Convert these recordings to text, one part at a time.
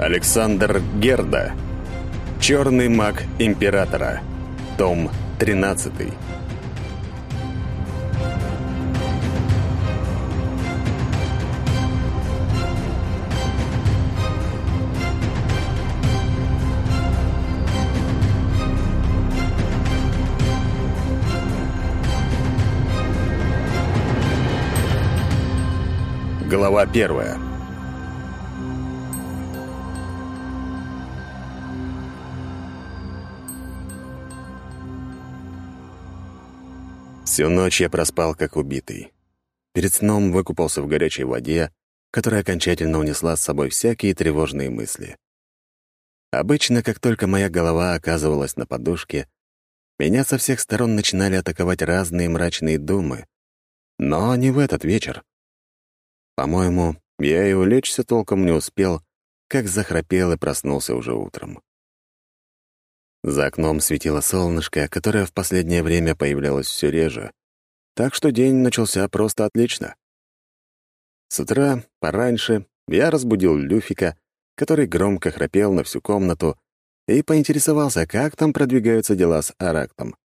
Александр Герда. Черный маг императора. Том 13. Глава первая. Всю ночь я проспал, как убитый. Перед сном выкупался в горячей воде, которая окончательно унесла с собой всякие тревожные мысли. Обычно, как только моя голова оказывалась на подушке, меня со всех сторон начинали атаковать разные мрачные думы. Но не в этот вечер. По-моему, я и улечься толком не успел, как захрапел и проснулся уже утром. За окном светило солнышко, которое в последнее время появлялось все реже, так что день начался просто отлично. С утра, пораньше, я разбудил Люфика, который громко храпел на всю комнату, и поинтересовался, как там продвигаются дела с Арактом.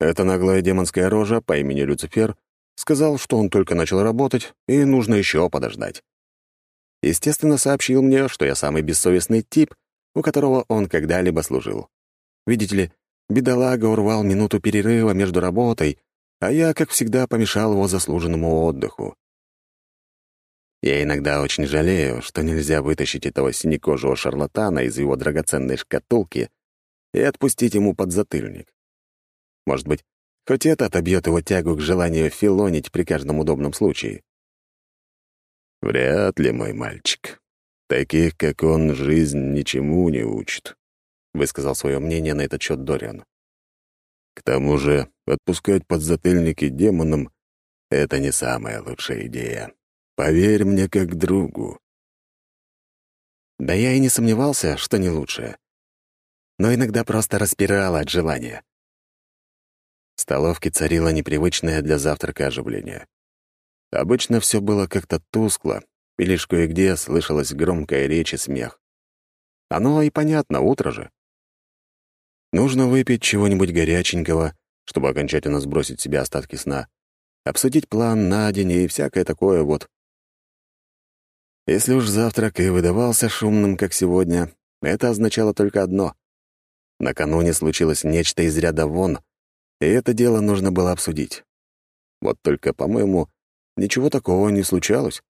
Эта наглая демонская рожа по имени Люцифер сказал, что он только начал работать, и нужно еще подождать. Естественно, сообщил мне, что я самый бессовестный тип — у которого он когда-либо служил. Видите ли, бедолага урвал минуту перерыва между работой, а я, как всегда, помешал его заслуженному отдыху. Я иногда очень жалею, что нельзя вытащить этого синекожего шарлатана из его драгоценной шкатулки и отпустить ему подзатыльник. Может быть, хоть это отобьет его тягу к желанию филонить при каждом удобном случае. Вряд ли, мой мальчик. «Таких, как он, жизнь ничему не учит», — высказал свое мнение на этот счет Дориан. «К тому же отпускать подзатыльники демонам — это не самая лучшая идея. Поверь мне как другу». Да я и не сомневался, что не лучшее. Но иногда просто распирало от желания. В столовке царило непривычное для завтрака оживление. Обычно все было как-то тускло, и лишь кое-где слышалась громкая речь и смех. Оно и понятно, утро же. Нужно выпить чего-нибудь горяченького, чтобы окончательно сбросить себе остатки сна, обсудить план на день и всякое такое вот. Если уж завтрак и выдавался шумным, как сегодня, это означало только одно. Накануне случилось нечто из ряда вон, и это дело нужно было обсудить. Вот только, по-моему, ничего такого не случалось.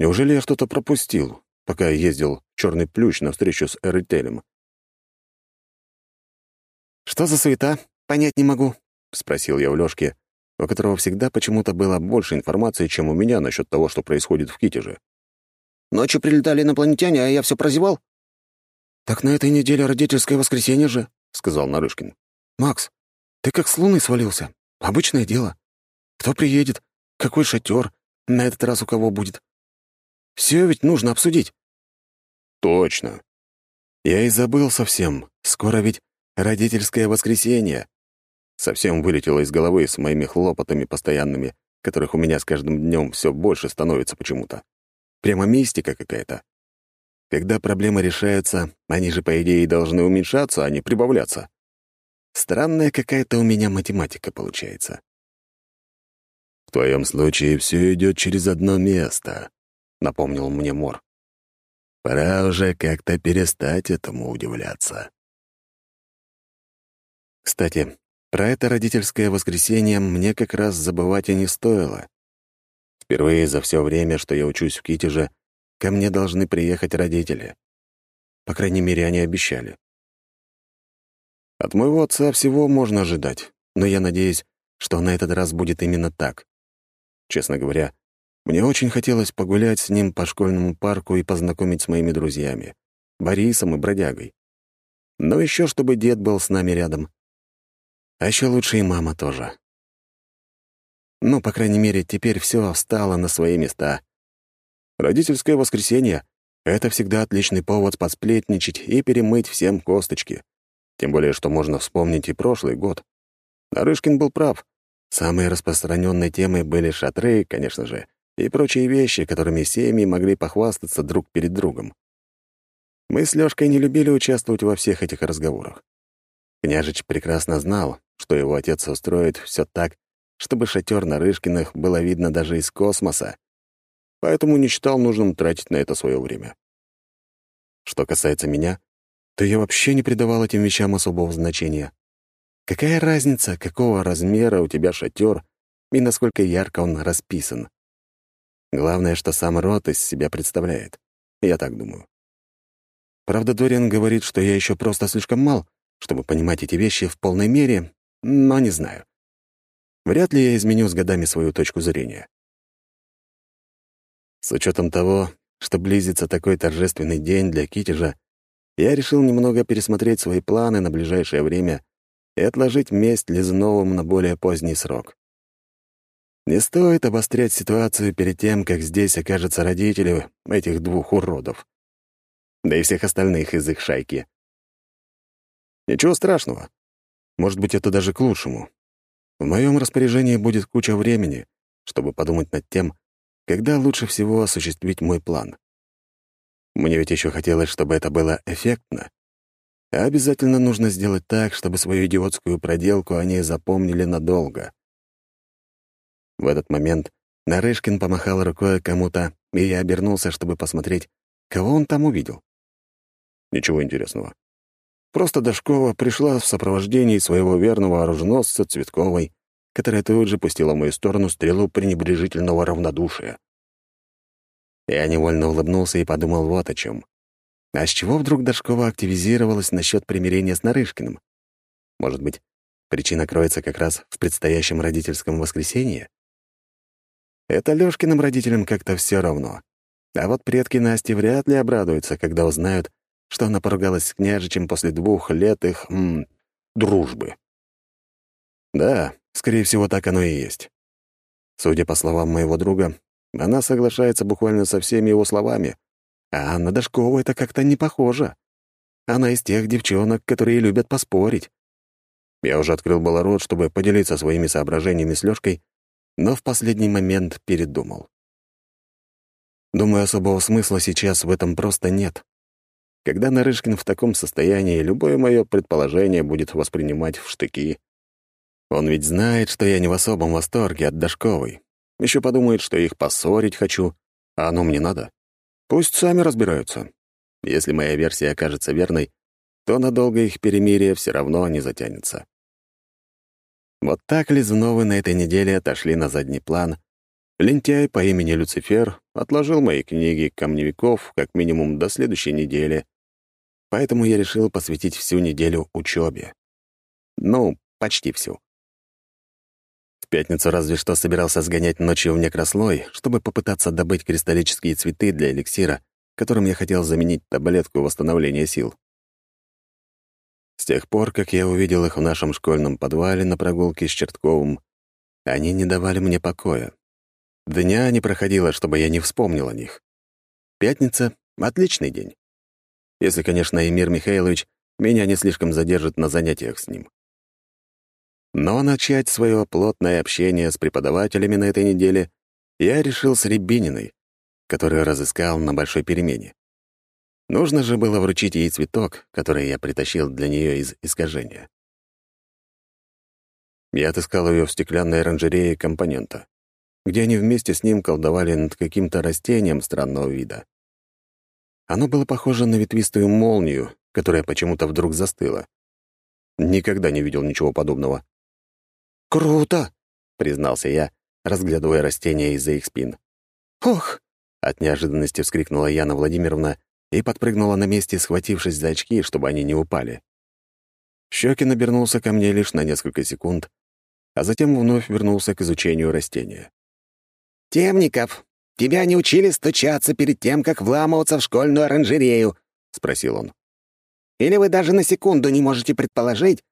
Неужели я что-то пропустил, пока ездил черный плющ на встречу с Эрителем? «Что за суета? Понять не могу», — спросил я у Лёшки, у которого всегда почему-то было больше информации, чем у меня насчет того, что происходит в Китеже. «Ночью прилетали инопланетяне, а я все прозевал?» «Так на этой неделе родительское воскресенье же», — сказал Нарышкин. «Макс, ты как с луны свалился. Обычное дело. Кто приедет? Какой шатер? На этот раз у кого будет? Все ведь нужно обсудить». «Точно. Я и забыл совсем. Скоро ведь родительское воскресенье». Совсем вылетело из головы с моими хлопотами постоянными, которых у меня с каждым днем все больше становится почему-то. Прямо мистика какая-то. Когда проблемы решаются, они же, по идее, должны уменьшаться, а не прибавляться. Странная какая-то у меня математика получается. В твоем случае все идет через одно место. — напомнил мне Мор. «Пора уже как-то перестать этому удивляться». Кстати, про это родительское воскресенье мне как раз забывать и не стоило. Впервые за все время, что я учусь в Китеже, ко мне должны приехать родители. По крайней мере, они обещали. От моего отца всего можно ожидать, но я надеюсь, что на этот раз будет именно так. Честно говоря, мне очень хотелось погулять с ним по школьному парку и познакомить с моими друзьями, Борисом и Бродягой. Но еще чтобы дед был с нами рядом. А еще лучше и мама тоже. Ну, по крайней мере, теперь все встало на свои места. Родительское воскресенье — это всегда отличный повод посплетничать и перемыть всем косточки. Тем более, что можно вспомнить и прошлый год. Нарышкин был прав. Самой распространенной темой были шатры, конечно же, и прочие вещи, которыми семьи могли похвастаться друг перед другом. Мы с Лёшкой не любили участвовать во всех этих разговорах. Княжич прекрасно знал, что его отец устроит все так, чтобы шатер на Рышкиных было видно даже из космоса, поэтому не считал нужным тратить на это свое время. Что касается меня, то я вообще не придавал этим вещам особого значения. Какая разница, какого размера у тебя шатер и насколько ярко он расписан? Главное, что сам рот из себя представляет. Я так думаю. Правда, Дориан говорит, что я еще просто слишком мал, чтобы понимать эти вещи в полной мере, но не знаю. Вряд ли я изменю с годами свою точку зрения. С учетом того, что близится такой торжественный день для Китежа, я решил немного пересмотреть свои планы на ближайшее время и отложить месть Лизновым на более поздний срок. Не стоит обострять ситуацию перед тем, как здесь окажутся родители этих двух уродов. Да и всех остальных из их шайки. Ничего страшного. Может быть, это даже к лучшему. В моем распоряжении будет куча времени, чтобы подумать над тем, когда лучше всего осуществить мой план. Мне ведь еще хотелось, чтобы это было эффектно. А обязательно нужно сделать так, чтобы свою идиотскую проделку они запомнили надолго. В этот момент Нарышкин помахал рукой кому-то, и я обернулся, чтобы посмотреть, кого он там увидел. Ничего интересного. Просто Дашкова пришла в сопровождении своего верного оруженосца Цветковой, которая тут же пустила в мою сторону стрелу пренебрежительного равнодушия. Я невольно улыбнулся и подумал вот о чем. А с чего вдруг Дашкова активизировалась насчет примирения с Нарышкиным? Может быть, причина кроется как раз в предстоящем родительском воскресенье? Это Лёшкиным родителям как-то все равно. А вот предки Насти вряд ли обрадуются, когда узнают, что она поругалась с княжичем после двух лет их... М, дружбы. Да, скорее всего, так оно и есть. Судя по словам моего друга, она соглашается буквально со всеми его словами, а Анна Дашкова это как-то не похоже. Она из тех девчонок, которые любят поспорить. Я уже открыл было рот, чтобы поделиться своими соображениями с Лёшкой, но в последний момент передумал. Думаю, особого смысла сейчас в этом просто нет. Когда Нарышкин в таком состоянии, любое мое предположение будет воспринимать в штыки. Он ведь знает, что я не в особом восторге от Дашковой, еще подумает, что их поссорить хочу, а оно мне надо. Пусть сами разбираются. Если моя версия окажется верной, то надолго их перемирие все равно не затянется. Вот так Лизуновы на этой неделе отошли на задний план. Лентяй по имени Люцифер отложил мои книги камневиков как минимум до следующей недели, поэтому я решил посвятить всю неделю учебе. Ну, почти всю пятницу разве что собирался сгонять ночью в некрослой, чтобы попытаться добыть кристаллические цветы для эликсира, которым я хотел заменить таблетку восстановления сил. С тех пор, как я увидел их в нашем школьном подвале на прогулке с Чертковым, они не давали мне покоя. Дня не проходило, чтобы я не вспомнил о них. Пятница — отличный день. Если, конечно, Эмир Михайлович меня не слишком задержит на занятиях с ним. Но начать свое плотное общение с преподавателями на этой неделе я решил с Рябининой, которую разыскал на большой перемене. Нужно же было вручить ей цветок, который я притащил для нее из искажения. Я отыскал ее в стеклянной оранжерее компонента, где они вместе с ним колдовали над каким-то растением странного вида. Оно было похоже на ветвистую молнию, которая почему-то вдруг застыла. Никогда не видел ничего подобного. «Круто!» — признался я, разглядывая растения из-за их спин. «Ох!» — от неожиданности вскрикнула Яна Владимировна и подпрыгнула на месте, схватившись за очки, чтобы они не упали. Щекин обернулся ко мне лишь на несколько секунд, а затем вновь вернулся к изучению растения. «Темников, тебя не учили стучаться перед тем, как вламываться в школьную оранжерею?» — спросил он. «Или вы даже на секунду не можете предположить,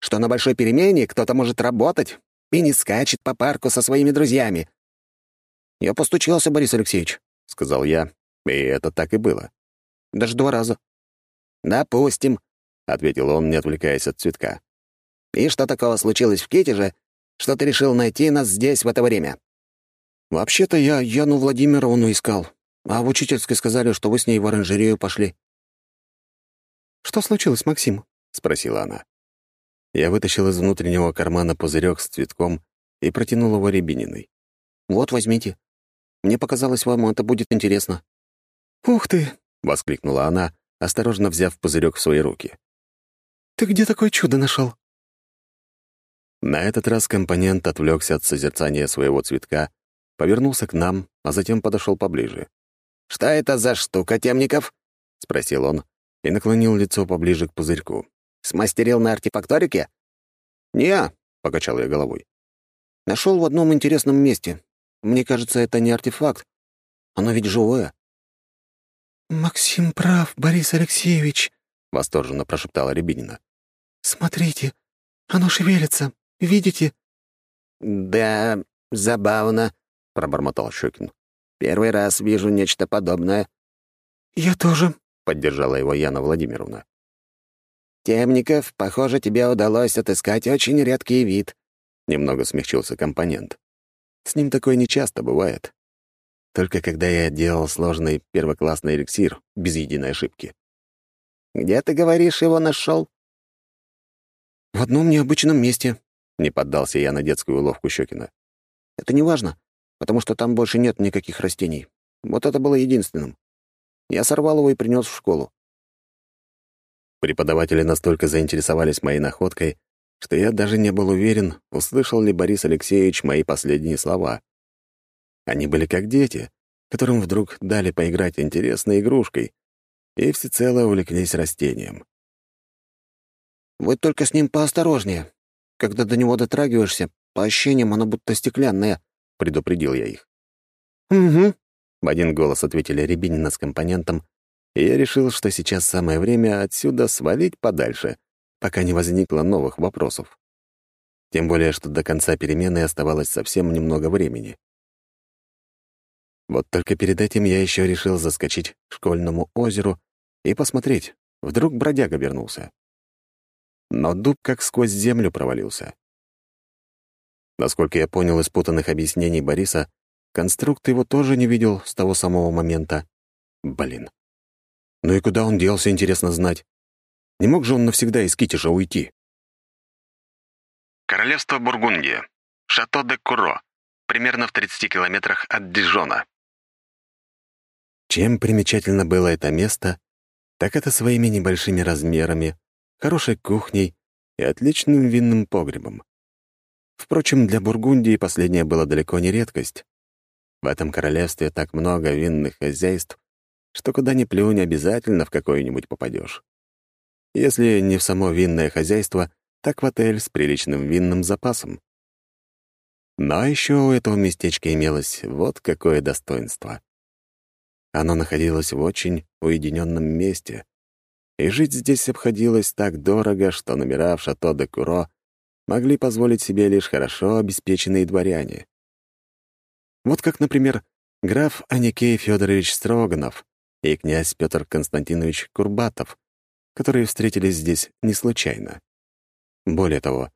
что на большой перемене кто-то может работать и не скачет по парку со своими друзьями. «Я постучался, Борис Алексеевич», — сказал я, и это так и было. Даже два раза. «Допустим», — ответил он, не отвлекаясь от цветка. «И что такого случилось в Китеже, что ты решил найти нас здесь в это время?» «Вообще-то я Яну Владимировну искал, а в учительской сказали, что вы с ней в оранжерею пошли». «Что случилось, Максим?» — спросила она. Я вытащил из внутреннего кармана пузырек с цветком и протянул его Рябининой. «Вот, возьмите. Мне показалось, вам это будет интересно». «Ух ты!» — воскликнула она, осторожно взяв пузырек в свои руки. «Ты где такое чудо нашел? На этот раз компонент отвлекся от созерцания своего цветка, повернулся к нам, а затем подошел поближе. «Что это за штука, Темников?» — спросил он и наклонил лицо поближе к пузырьку. «Смастерил на артефакторике?» «Не», — покачал я головой. «Нашел в одном интересном месте. Мне кажется, это не артефакт. Оно ведь живое». «Максим прав, Борис Алексеевич», — восторженно прошептала Рябинина. «Смотрите, оно шевелится. Видите?» «Да, забавно», — пробормотал Щекин. «Первый раз вижу нечто подобное». «Я тоже», — поддержала его Яна Владимировна. «Темников, похоже, тебе удалось отыскать очень редкий вид», — немного смягчился компонент. «С ним такое нечасто бывает. Только когда я делал сложный первоклассный эликсир без единой ошибки». «Где, ты говоришь, его нашел? «В одном необычном месте», — не поддался я на детскую уловку Щекина. «Это не важно, потому что там больше нет никаких растений. Вот это было единственным. Я сорвал его и принес в школу. Преподаватели настолько заинтересовались моей находкой, что я даже не был уверен, услышал ли Борис Алексеевич мои последние слова. Они были как дети, которым вдруг дали поиграть интересной игрушкой, и всецело увлеклись растением. «Вы только с ним поосторожнее. Когда до него дотрагиваешься, по ощущениям оно будто стеклянное», — предупредил я их. «Угу», — в один голос ответили Рябинина с компонентом, и я решил, что сейчас самое время отсюда свалить подальше, пока не возникло новых вопросов. Тем более, что до конца перемены оставалось совсем немного времени. Вот только перед этим я еще решил заскочить к школьному озеру и посмотреть, вдруг бродяга вернулся. Но дуб как сквозь землю провалился. Насколько я понял из путанных объяснений Бориса, конструкт его тоже не видел с того самого момента. Блин. Ну и куда он делся, интересно знать. Не мог же он навсегда из Китежа уйти? Королевство Бургундия. Шато де Куро. Примерно в 30 километрах от Дижона. Чем примечательно было это место, так это своими небольшими размерами, хорошей кухней и отличным винным погребом. Впрочем, для Бургундии последнее было далеко не редкость. В этом королевстве так много винных хозяйств, что куда ни плюнь, обязательно в какое-нибудь попадешь. Если не в само винное хозяйство, так в отель с приличным винным запасом. Но еще у этого местечка имелось вот какое достоинство. Оно находилось в очень уединенном месте, и жить здесь обходилось так дорого, что номера в шато де Куро могли позволить себе лишь хорошо обеспеченные дворяне. Вот как, например, граф Аникей Федорович Строганов, и князь Петр Константинович Курбатов, которые встретились здесь не случайно. Более того,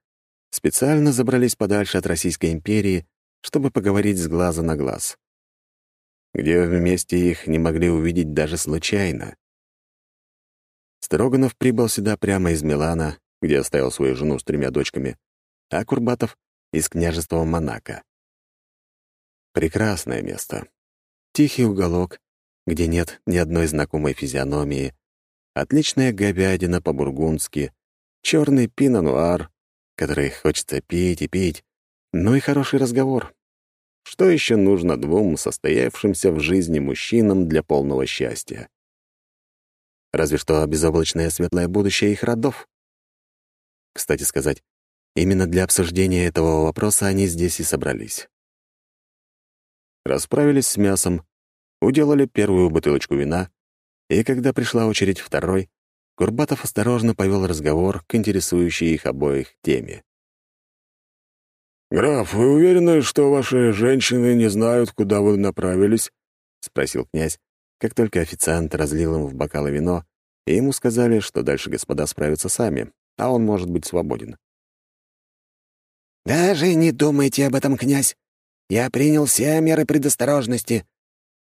специально забрались подальше от Российской империи, чтобы поговорить с глаза на глаз. Где вместе их не могли увидеть даже случайно. Строганов прибыл сюда прямо из Милана, где оставил свою жену с тремя дочками, а Курбатов — из княжества Монако. Прекрасное место. Тихий уголок, где нет ни одной знакомой физиономии, отличная говядина по-бургундски, черный пино-нуар, который хочется пить и пить, ну и хороший разговор. Что еще нужно двум состоявшимся в жизни мужчинам для полного счастья? Разве что безоблачное светлое будущее их родов. Кстати сказать, именно для обсуждения этого вопроса они здесь и собрались. Расправились с мясом, уделали первую бутылочку вина, и когда пришла очередь второй, Курбатов осторожно повел разговор к интересующей их обоих теме. «Граф, вы уверены, что ваши женщины не знают, куда вы направились?» — спросил князь, как только официант разлил им в бокалы вино, и ему сказали, что дальше господа справятся сами, а он может быть свободен. «Даже не думайте об этом, князь. Я принял все меры предосторожности».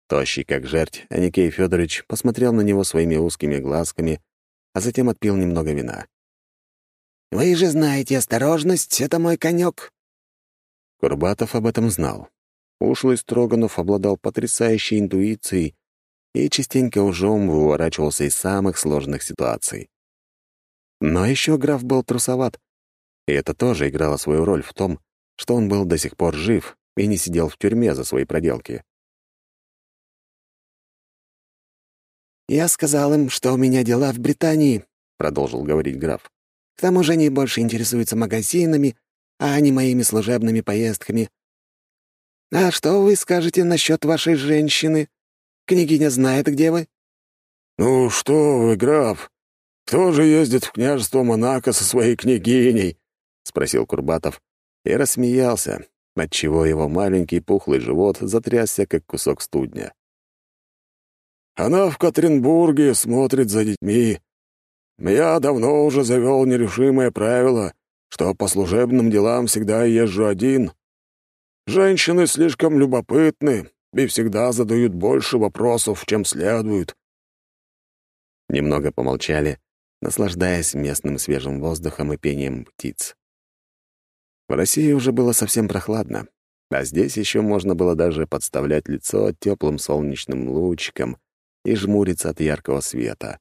Тощий, как жерть, Аникей Федорович посмотрел на него своими узкими глазками, а затем отпил немного вина. «Вы же знаете, осторожность — это мой конек. Курбатов об этом знал. Ушлый Строганов обладал потрясающей интуицией и частенько ужом выворачивался из самых сложных ситуаций. Но еще граф был трусоват, и это тоже играло свою роль в том, что он был до сих пор жив и не сидел в тюрьме за свои проделки. «Я сказал им, что у меня дела в Британии», — продолжил говорить граф. «К тому же они больше интересуются магазинами, а не моими служебными поездками. А что вы скажете насчет вашей женщины? Княгиня знает, где вы?» «Ну что вы, граф, кто же ездит в княжество Монако со своей княгиней?» — спросил Курбатов и рассмеялся, отчего его маленький пухлый живот затрясся, как кусок студня. Она в Катринбурге смотрит за детьми. Я давно уже завел нерешимое правило, что по служебным делам всегда езжу один. Женщины слишком любопытны и всегда задают больше вопросов, чем следует. Немного помолчали, наслаждаясь местным свежим воздухом и пением птиц. В России уже было совсем прохладно, а здесь еще можно было даже подставлять лицо теплым солнечным лучиком — и жмурится от яркого света.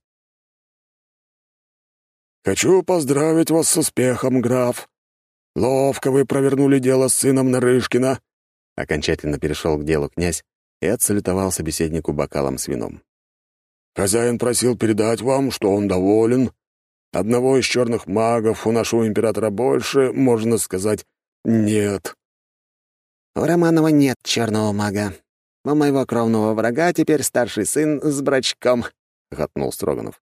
«Хочу поздравить вас с успехом, граф. Ловко вы провернули дело с сыном Нарышкина». Окончательно перешел к делу князь и отсалютовал собеседнику бокалом с вином. «Хозяин просил передать вам, что он доволен. Одного из черных магов у нашего императора больше, можно сказать, нет». «У Романова нет черного мага. У моего кровного врага теперь старший сын с брачком», — готнул Строганов.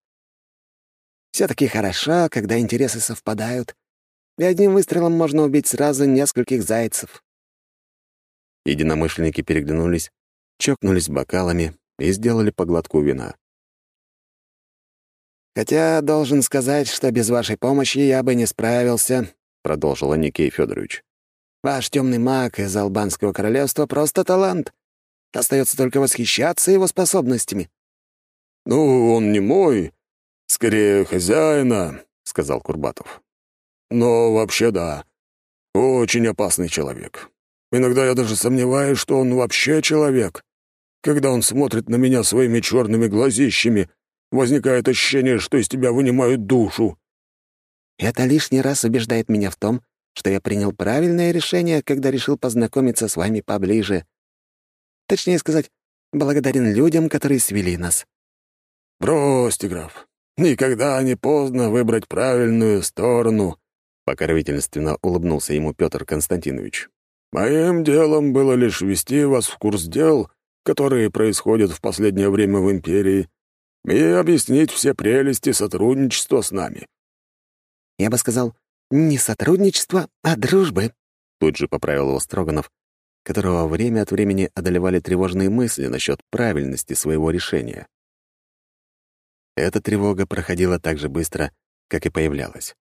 Все таки хорошо, когда интересы совпадают, и одним выстрелом можно убить сразу нескольких зайцев». Единомышленники переглянулись, чокнулись бокалами и сделали поглотку вина. «Хотя должен сказать, что без вашей помощи я бы не справился», — продолжил Никей Федорович. «Ваш темный маг из Албанского королевства просто талант. Остается только восхищаться его способностями». «Ну, он не мой, скорее хозяина», — сказал Курбатов. «Но вообще да, очень опасный человек. Иногда я даже сомневаюсь, что он вообще человек. Когда он смотрит на меня своими черными глазищами, возникает ощущение, что из тебя вынимают душу». «Это лишний раз убеждает меня в том, что я принял правильное решение, когда решил познакомиться с вами поближе», Точнее сказать, благодарен людям, которые свели нас». «Бросьте, граф. Никогда не поздно выбрать правильную сторону», — покровительственно улыбнулся ему Петр Константинович. «Моим делом было лишь ввести вас в курс дел, которые происходят в последнее время в Империи, и объяснить все прелести сотрудничества с нами». «Я бы сказал, не сотрудничество, а дружбы», — тут же поправил его Строганов, которого время от времени одолевали тревожные мысли насчет правильности своего решения. Эта тревога проходила так же быстро, как и появлялась.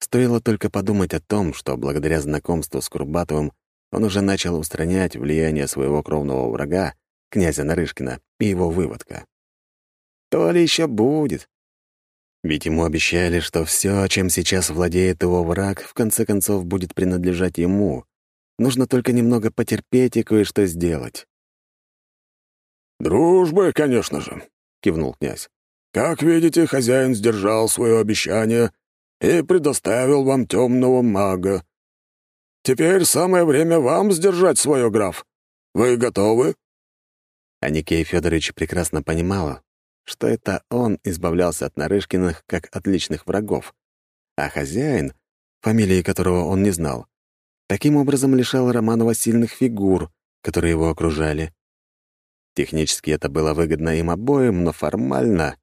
Стоило только подумать о том, что благодаря знакомству с Курбатовым он уже начал устранять влияние своего кровного врага, князя Нарышкина, и его выводка. То ли еще будет. Ведь ему обещали, что все, чем сейчас владеет его враг, в конце концов будет принадлежать ему, Нужно только немного потерпеть и кое-что сделать. «Дружбы, конечно же», — кивнул князь. «Как видите, хозяин сдержал свое обещание и предоставил вам темного мага. Теперь самое время вам сдержать свое, граф. Вы готовы?» Аникей Федорович прекрасно понимала, что это он избавлялся от Нарышкиных как от личных врагов, а хозяин, фамилии которого он не знал, Таким образом лишал Романова сильных фигур, которые его окружали. Технически это было выгодно им обоим, но формально...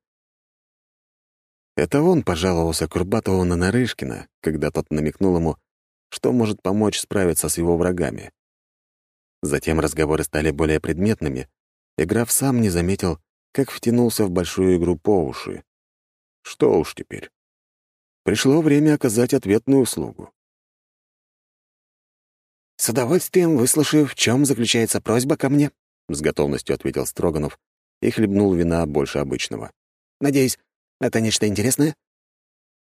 Это он пожаловался Курбатову на Нарышкина, когда тот намекнул ему, что может помочь справиться с его врагами. Затем разговоры стали более предметными, и граф сам не заметил, как втянулся в большую игру по уши. Что уж теперь. Пришло время оказать ответную услугу. «С удовольствием выслушаю, в чем заключается просьба ко мне», — с готовностью ответил Строганов и хлебнул вина больше обычного. «Надеюсь, это нечто интересное?»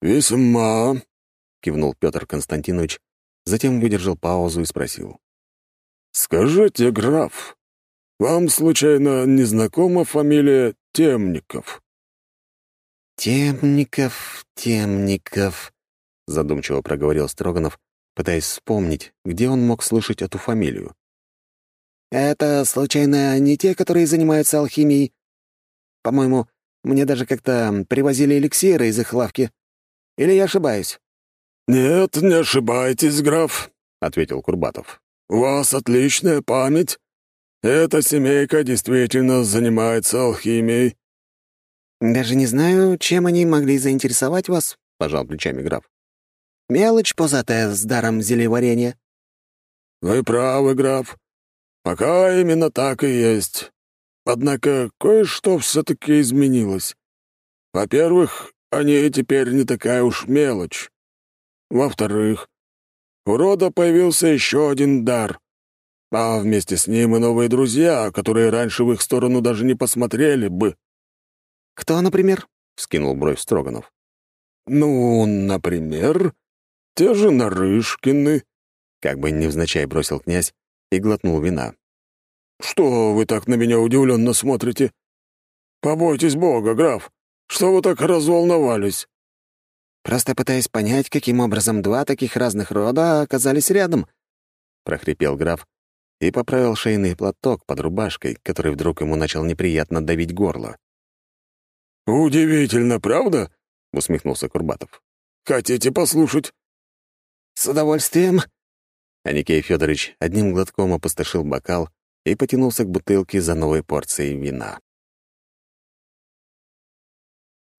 «Весьма», — кивнул Петр Константинович, затем выдержал паузу и спросил. «Скажите, граф, вам, случайно, не знакома фамилия Темников?» «Темников, Темников», — задумчиво проговорил Строганов, пытаясь вспомнить, где он мог слышать эту фамилию. «Это, случайно, не те, которые занимаются алхимией? По-моему, мне даже как-то привозили эликсиры из их лавки. Или я ошибаюсь?» «Нет, не ошибаетесь, граф», — ответил Курбатов. «У вас отличная память. Эта семейка действительно занимается алхимией». «Даже не знаю, чем они могли заинтересовать вас», — пожал плечами граф. «Мелочь пузатая с даром зелеварения». «Вы правы, граф. Пока именно так и есть. Однако кое-что все-таки изменилось. Во-первых, они теперь не такая уж мелочь. Во-вторых, у рода появился еще один дар, а вместе с ним и новые друзья, которые раньше в их сторону даже не посмотрели бы. «Кто, например?» — вскинул бровь Строганов. «Ну, например, те же Нарышкины», — как бы невзначай бросил князь и глотнул вина. «Что вы так на меня удивленно смотрите? Побойтесь Бога, граф. Что вы так разволновались?» Просто пытаясь понять, каким образом два таких разных рода оказались рядом», — прохрипел граф и поправил шейный платок под рубашкой, который вдруг ему начал неприятно давить горло. «Удивительно, правда?» — усмехнулся Курбатов. «Хотите послушать?» «С удовольствием». Аникей Федорович одним глотком опустошил бокал и потянулся к бутылке за новой порцией вина.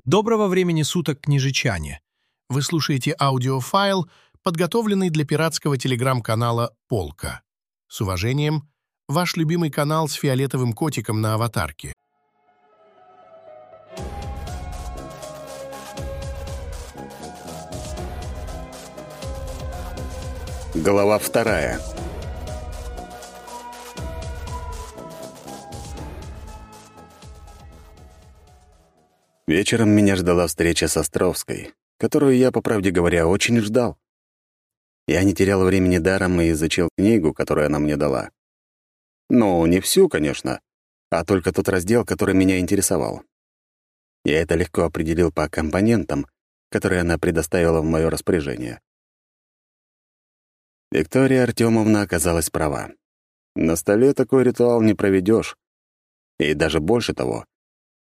Доброго времени суток, княжичане! Вы слушаете аудиофайл, подготовленный для пиратского телеграм-канала «Полка». С уважением, ваш любимый канал с фиолетовым котиком на аватарке. Глава вторая. Вечером меня ждала встреча с Островской, которую я, по правде говоря, очень ждал. Я не терял времени даром и изучил книгу, которую она мне дала. Ну, не всю, конечно, а только тот раздел, который меня интересовал. Я это легко определил по компонентам, которые она предоставила в мое распоряжение. Виктория Артемовна оказалась права. На столе такой ритуал не проведешь. И даже больше того,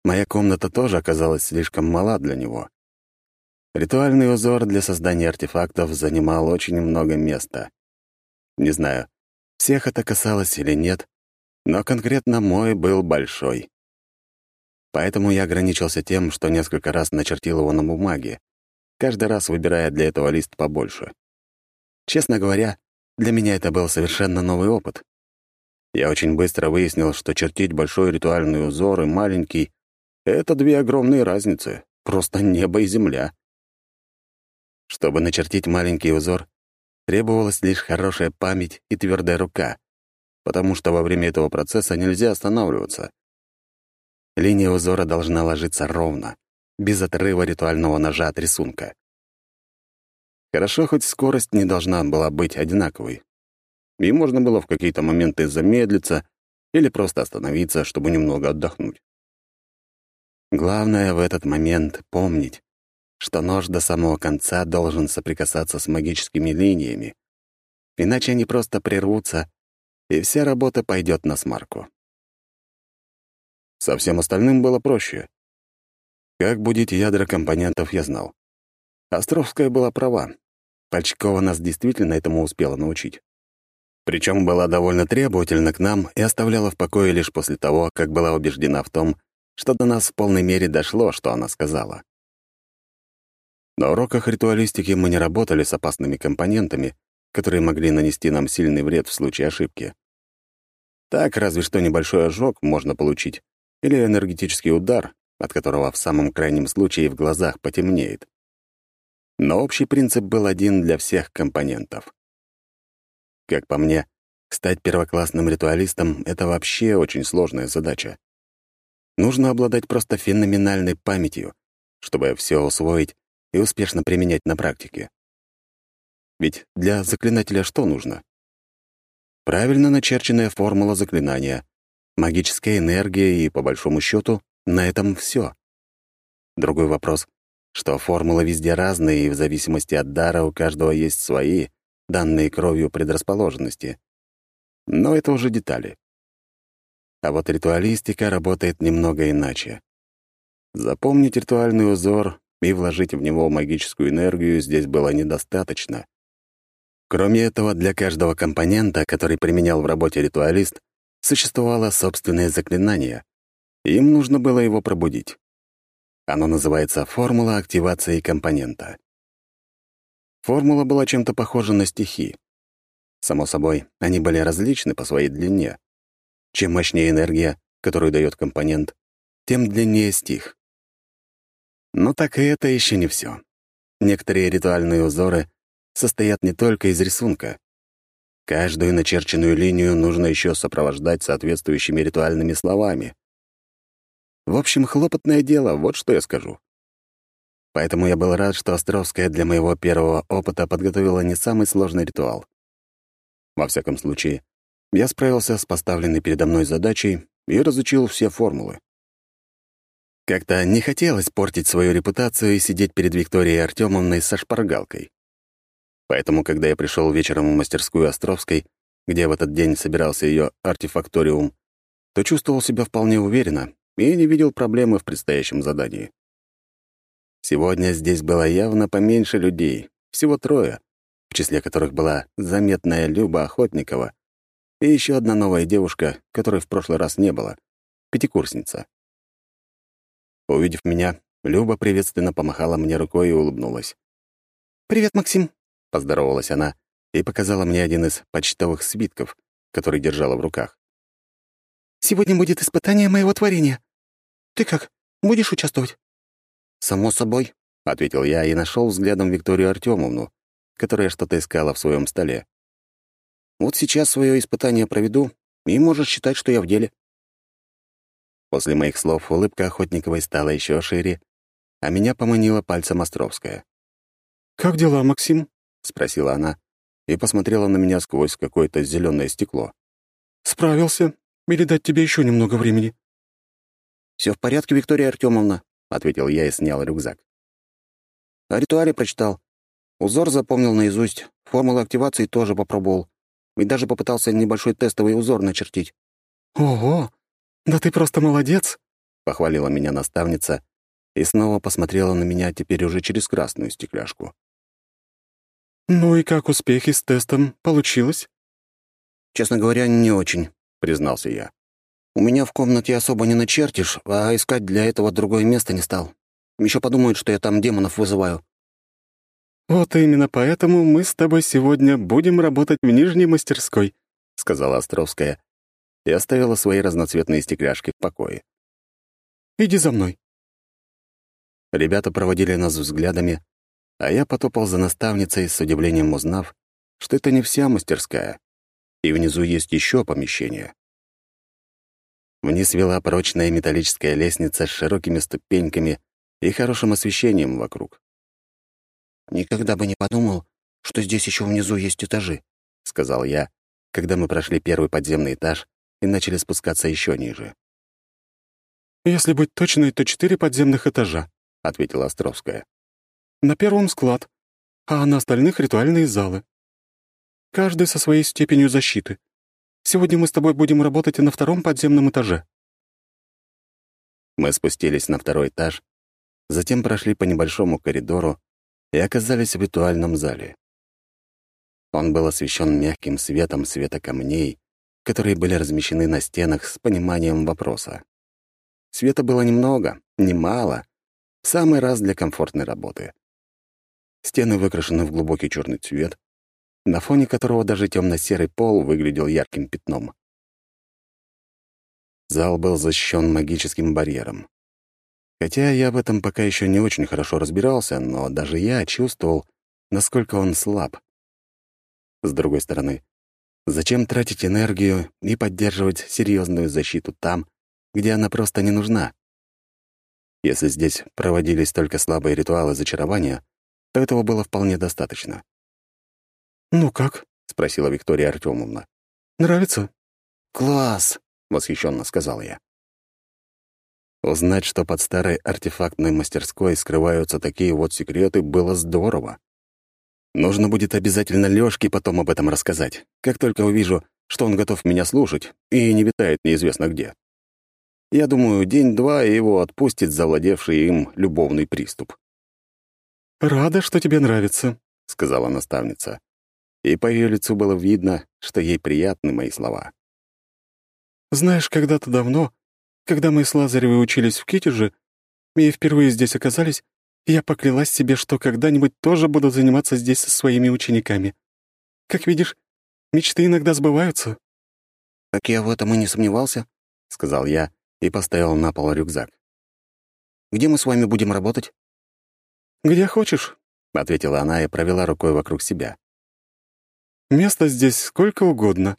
моя комната тоже оказалась слишком мала для него. Ритуальный узор для создания артефактов занимал очень много места. Не знаю, всех это касалось или нет, но конкретно мой был большой. Поэтому я ограничился тем, что несколько раз начертил его на бумаге, каждый раз выбирая для этого лист побольше. Честно говоря, для меня это был совершенно новый опыт. Я очень быстро выяснил, что чертить большой ритуальный узор и маленький — это две огромные разницы, просто небо и земля. Чтобы начертить маленький узор, требовалась лишь хорошая память и твердая рука, потому что во время этого процесса нельзя останавливаться. Линия узора должна ложиться ровно, без отрыва ритуального ножа от рисунка. Хорошо, хоть скорость не должна была быть одинаковой. И можно было в какие-то моменты замедлиться или просто остановиться, чтобы немного отдохнуть. Главное в этот момент помнить, что нож до самого конца должен соприкасаться с магическими линиями, иначе они просто прервутся, и вся работа пойдет на смарку. Со всем остальным было проще. Как будить ядра компонентов, я знал. Островская была права. Пальчикова нас действительно этому успела научить. Причем была довольно требовательна к нам и оставляла в покое лишь после того, как была убеждена в том, что до нас в полной мере дошло, что она сказала. На уроках ритуалистики мы не работали с опасными компонентами, которые могли нанести нам сильный вред в случае ошибки. Так, разве что небольшой ожог можно получить, или энергетический удар, от которого в самом крайнем случае в глазах потемнеет. Но общий принцип был один для всех компонентов. Как по мне, стать первоклассным ритуалистом — это вообще очень сложная задача. Нужно обладать просто феноменальной памятью, чтобы все усвоить и успешно применять на практике. Ведь для заклинателя что нужно? Правильно начерченная формула заклинания, магическая энергия и, по большому счету, на этом все. Другой вопрос, что формулы везде разные, и в зависимости от дара у каждого есть свои, данные кровью предрасположенности. Но это уже детали. А вот ритуалистика работает немного иначе. Запомнить ритуальный узор и вложить в него магическую энергию здесь было недостаточно. Кроме этого, для каждого компонента, который применял в работе ритуалист, существовало собственное заклинание. Им нужно было его пробудить. Оно называется «формула активации компонента». Формула была чем-то похожа на стихи. Само собой, они были различны по своей длине. Чем мощнее энергия, которую дает компонент, тем длиннее стих. Но так и это еще не все. Некоторые ритуальные узоры состоят не только из рисунка. Каждую начерченную линию нужно еще сопровождать соответствующими ритуальными словами. В общем, хлопотное дело, вот что я скажу. Поэтому я был рад, что Островская для моего первого опыта подготовила не самый сложный ритуал. Во всяком случае, я справился с поставленной передо мной задачей и разучил все формулы. Как-то не хотелось портить свою репутацию и сидеть перед Викторией Артемовной со шпаргалкой. Поэтому, когда я пришел вечером в мастерскую Островской, где в этот день собирался ее артефакториум, то чувствовал себя вполне уверенно и не видел проблемы в предстоящем задании. Сегодня здесь было явно поменьше людей, всего трое, в числе которых была заметная Люба Охотникова и еще одна новая девушка, которой в прошлый раз не было, пятикурсница. Увидев меня, Люба приветственно помахала мне рукой и улыбнулась. «Привет, Максим», — поздоровалась она и показала мне один из почтовых свитков, который держала в руках. «Сегодня будет испытание моего творения. Ты как, будешь участвовать?» «Само собой», — ответил я и нашел взглядом Викторию Артемовну, которая что-то искала в своем столе. «Вот сейчас свое испытание проведу, и можешь считать, что я в деле». После моих слов улыбка Охотниковой стала еще шире, а меня поманила пальцем Островская. «Как дела, Максим?» — спросила она и посмотрела на меня сквозь какое-то зеленое стекло. «Справился. Или дать тебе еще немного времени?» Все в порядке, Виктория Артемовна», — ответил я и снял рюкзак. «О ритуале прочитал. Узор запомнил наизусть, формулу активации тоже попробовал. И даже попытался небольшой тестовый узор начертить». «Ого! «Да ты просто молодец!» — похвалила меня наставница и снова посмотрела на меня теперь уже через красную стекляшку. «Ну и как успехи с тестом? Получилось?» «Честно говоря, не очень», — признался я. «У меня в комнате особо не начертишь, а искать для этого другое место не стал. Еще подумают, что я там демонов вызываю». «Вот именно поэтому мы с тобой сегодня будем работать в нижней мастерской», — сказала Островская и оставила свои разноцветные стекляшки в покое. «Иди за мной». Ребята проводили нас взглядами, а я потопал за наставницей, с удивлением узнав, что это не вся мастерская, и внизу есть еще помещение. Вниз вела прочная металлическая лестница с широкими ступеньками и хорошим освещением вокруг. «Никогда бы не подумал, что здесь еще внизу есть этажи», — сказал я, когда мы прошли первый подземный этаж и начали спускаться еще ниже. «Если быть точной, то четыре подземных этажа», — ответила Островская. «На первом склад, а на остальных — ритуальные залы. Каждый со своей степенью защиты. Сегодня мы с тобой будем работать на втором подземном этаже». Мы спустились на второй этаж, затем прошли по небольшому коридору и оказались в ритуальном зале. Он был освещен мягким светом света камней, которые были размещены на стенах с пониманием вопроса. Света было немного, немало, в самый раз для комфортной работы. Стены выкрашены в глубокий черный цвет, на фоне которого даже темно-серый пол выглядел ярким пятном. Зал был защищен магическим барьером. Хотя я в этом пока еще не очень хорошо разбирался, но даже я чувствовал, насколько он слаб. С другой стороны, Зачем тратить энергию и поддерживать серьезную защиту там, где она просто не нужна? Если здесь проводились только слабые ритуалы зачарования, то этого было вполне достаточно. «Ну как?» — спросила Виктория Артемовна. «Нравится?» «Класс!» — восхищенно сказал я. Узнать, что под старой артефактной мастерской скрываются такие вот секреты, было здорово. Нужно будет обязательно Лёшке потом об этом рассказать, как только увижу, что он готов меня слушать и не витает неизвестно где. Я думаю, день-два его отпустит завладевший им любовный приступ. «Рада, что тебе нравится», — сказала наставница. И по ее лицу было видно, что ей приятны мои слова. «Знаешь, когда-то давно, когда мы с Лазаревой учились в Китеже и впервые здесь оказались, я поклялась себе, что когда-нибудь тоже буду заниматься здесь со своими учениками. Как видишь, мечты иногда сбываются». «Так я в этом и не сомневался», — сказал я и поставил на пол рюкзак. «Где мы с вами будем работать?» «Где хочешь», — ответила она и провела рукой вокруг себя. «Место здесь сколько угодно,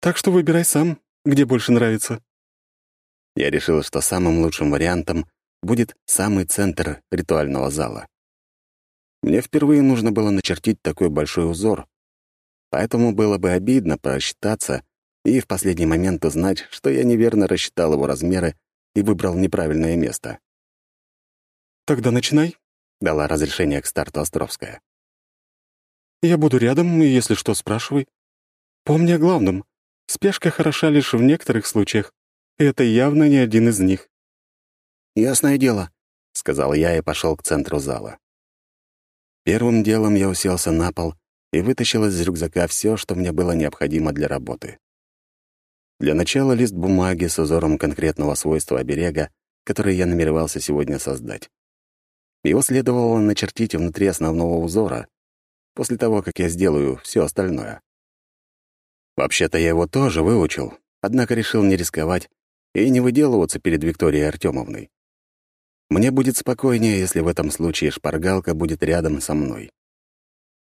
так что выбирай сам, где больше нравится». Я решил, что самым лучшим вариантом будет самый центр ритуального зала. Мне впервые нужно было начертить такой большой узор, поэтому было бы обидно просчитаться и в последний момент узнать, что я неверно рассчитал его размеры и выбрал неправильное место. «Тогда начинай», — дала разрешение к старту Островская. «Я буду рядом, и если что, спрашивай. Помни о главном. Спешка хороша лишь в некоторых случаях, это явно не один из них». «Ясное дело», — сказал я и пошел к центру зала. Первым делом я уселся на пол и вытащил из рюкзака все, что мне было необходимо для работы. Для начала лист бумаги с узором конкретного свойства оберега, который я намеревался сегодня создать. Его следовало начертить внутри основного узора, после того, как я сделаю все остальное. Вообще-то я его тоже выучил, однако решил не рисковать и не выделываться перед Викторией Артемовной. Мне будет спокойнее, если в этом случае шпаргалка будет рядом со мной.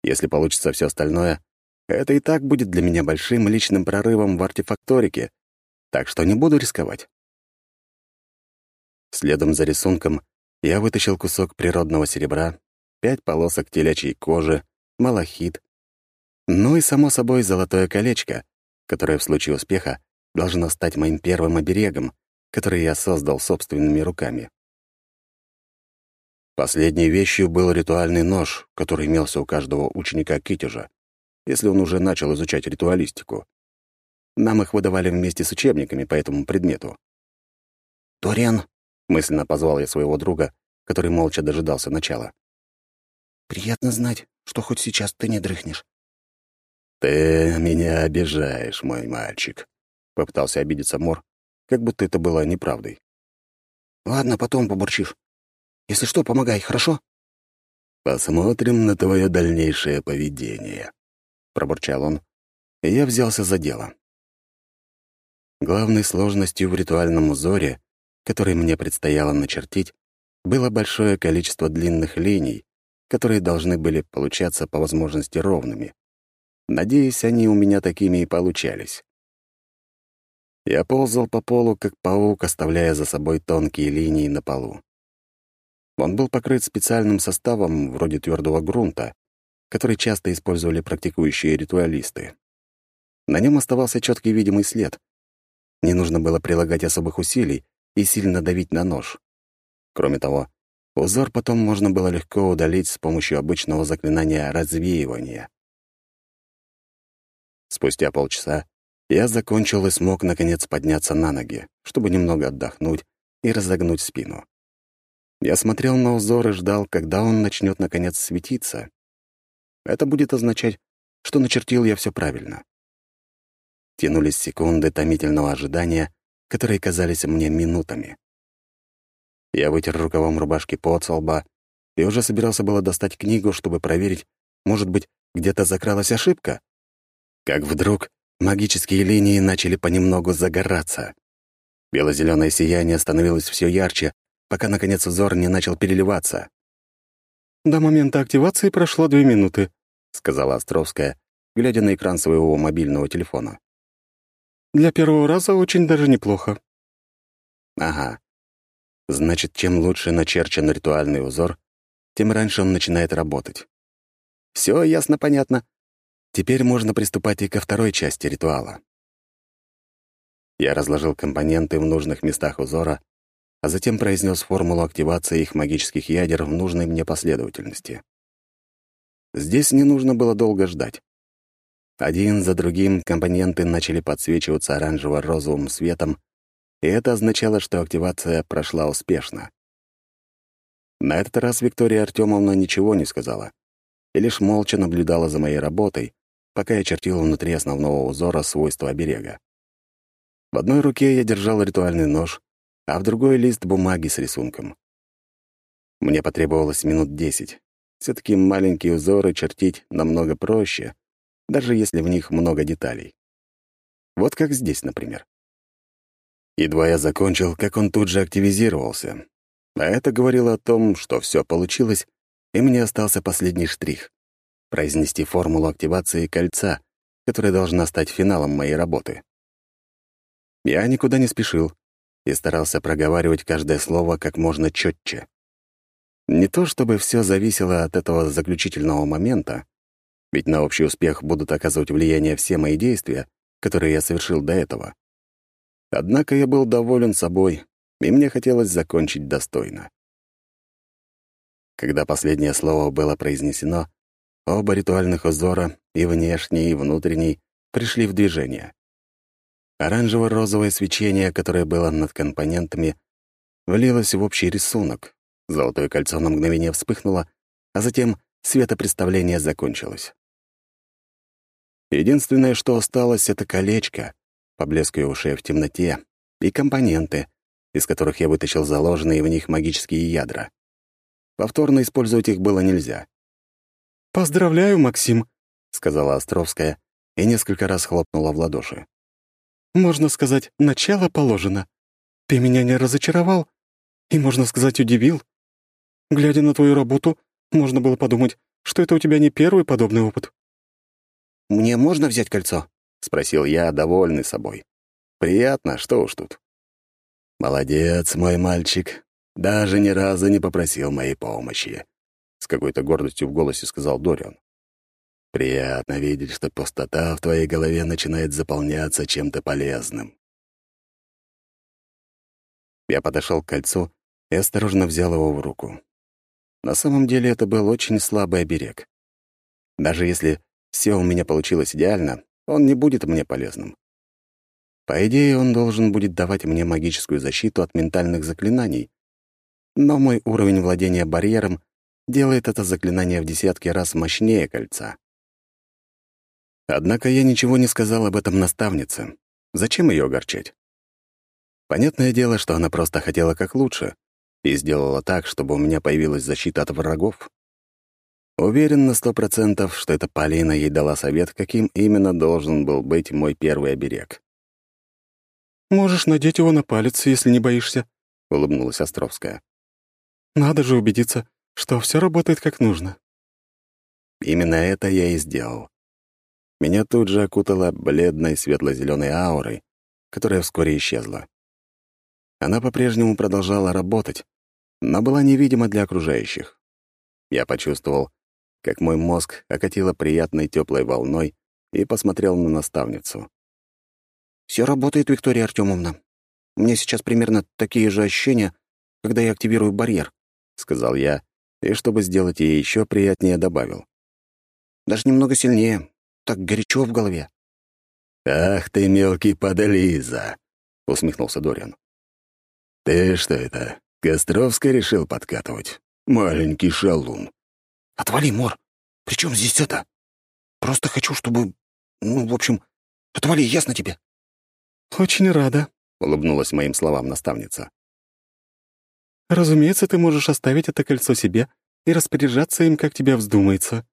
Если получится все остальное, это и так будет для меня большим личным прорывом в артефакторике, так что не буду рисковать. Следом за рисунком я вытащил кусок природного серебра, пять полосок телячьей кожи, малахит, ну и, само собой, золотое колечко, которое в случае успеха должно стать моим первым оберегом, который я создал собственными руками. Последней вещью был ритуальный нож, который имелся у каждого ученика Китежа если он уже начал изучать ритуалистику. Нам их выдавали вместе с учебниками по этому предмету. «Ториан», — мысленно позвал я своего друга, который молча дожидался начала. «Приятно знать, что хоть сейчас ты не дрыхнешь». «Ты меня обижаешь, мой мальчик», — попытался обидеться Мор, как будто это было неправдой. «Ладно, потом побурчишь. Если что, помогай, хорошо?» «Посмотрим на твое дальнейшее поведение», пробурчал он, и я взялся за дело. Главной сложностью в ритуальном узоре, который мне предстояло начертить, было большое количество длинных линий, которые должны были получаться по возможности ровными. Надеюсь, они у меня такими и получались. Я ползал по полу, как паук, оставляя за собой тонкие линии на полу. Он был покрыт специальным составом, вроде твердого грунта, который часто использовали практикующие ритуалисты. На нем оставался четкий видимый след. Не нужно было прилагать особых усилий и сильно давить на нож. Кроме того, узор потом можно было легко удалить с помощью обычного заклинания развеивания. Спустя полчаса я закончил и смог, наконец, подняться на ноги, чтобы немного отдохнуть и разогнуть спину. Я смотрел на узор и ждал, когда он начнет наконец светиться, это будет означать, что начертил я все правильно. Тянулись секунды томительного ожидания, которые казались мне минутами. Я вытер рукавом рубашки под лба и уже собирался было достать книгу, чтобы проверить, может быть, где-то закралась ошибка. Как вдруг магические линии начали понемногу загораться. Бело-зеленое сияние становилось все ярче, пока, наконец, узор не начал переливаться. «До момента активации прошло две минуты», — сказала Островская глядя на экран своего мобильного телефона. «Для первого раза очень даже неплохо». «Ага. Значит, чем лучше начерчен ритуальный узор, тем раньше он начинает работать. Все ясно-понятно. Теперь можно приступать и ко второй части ритуала. Я разложил компоненты в нужных местах узора, а затем произнес формулу активации их магических ядер в нужной мне последовательности. Здесь не нужно было долго ждать. Один за другим компоненты начали подсвечиваться оранжево-розовым светом, и это означало, что активация прошла успешно. На этот раз Виктория Артемовна ничего не сказала и лишь молча наблюдала за моей работой, пока я чертил внутри основного узора свойства оберега. В одной руке я держал ритуальный нож, а в другой — лист бумаги с рисунком. Мне потребовалось минут десять. все таки маленькие узоры чертить намного проще, даже если в них много деталей. Вот как здесь, например. Едва я закончил, как он тут же активизировался. А это говорило о том, что все получилось, и мне остался последний штрих — произнести формулу активации кольца, которая должна стать финалом моей работы. Я никуда не спешил и старался проговаривать каждое слово как можно четче. Не то чтобы все зависело от этого заключительного момента, ведь на общий успех будут оказывать влияние все мои действия, которые я совершил до этого. Однако я был доволен собой, и мне хотелось закончить достойно. Когда последнее слово было произнесено, оба ритуальных узора, и внешний, и внутренний, пришли в движение. Оранжево-розовое свечение, которое было над компонентами, влилось в общий рисунок. Золотое кольцо на мгновение вспыхнуло, а затем светопредставление закончилось. Единственное, что осталось, — это колечко, поблескивавшее в темноте, и компоненты, из которых я вытащил заложенные в них магические ядра. Повторно использовать их было нельзя. «Поздравляю, Максим», — сказала Островская и несколько раз хлопнула в ладоши. Можно сказать, начало положено. Ты меня не разочаровал и, можно сказать, удивил. Глядя на твою работу, можно было подумать, что это у тебя не первый подобный опыт. «Мне можно взять кольцо?» — спросил я, довольный собой. «Приятно, что уж тут». «Молодец, мой мальчик. Даже ни разу не попросил моей помощи», — с какой-то гордостью в голосе сказал Дориан. Приятно видеть, что пустота в твоей голове начинает заполняться чем-то полезным. Я подошел к кольцу и осторожно взял его в руку. На самом деле это был очень слабый оберег. Даже если все у меня получилось идеально, он не будет мне полезным. По идее, он должен будет давать мне магическую защиту от ментальных заклинаний. Но мой уровень владения барьером делает это заклинание в десятки раз мощнее кольца. Однако я ничего не сказал об этом наставнице. Зачем ее огорчать? Понятное дело, что она просто хотела как лучше и сделала так, чтобы у меня появилась защита от врагов. Уверен на сто процентов, что эта Полина ей дала совет, каким именно должен был быть мой первый оберег. «Можешь надеть его на палец, если не боишься», — улыбнулась Островская. «Надо же убедиться, что все работает как нужно». Именно это я и сделал. Меня тут же окутала бледной светло-зеленой аурой, которая вскоре исчезла. Она по-прежнему продолжала работать, но была невидима для окружающих. Я почувствовал, как мой мозг окатило приятной теплой волной и посмотрел на наставницу. Все работает, Виктория Артемовна. У меня сейчас примерно такие же ощущения, когда я активирую барьер», — сказал я, и чтобы сделать ей еще приятнее, добавил. «Даже немного сильнее, так горячо в голове». «Ах ты, мелкий подолиза!» — усмехнулся Дориан. «Ты что это, Костровской решил подкатывать? Маленький шалун». «Отвали, Мор! При чем здесь это? Просто хочу, чтобы... Ну, в общем, отвали, ясно тебе?» «Очень рада», — улыбнулась моим словам наставница. «Разумеется, ты можешь оставить это кольцо себе и распоряжаться им, как тебе вздумается».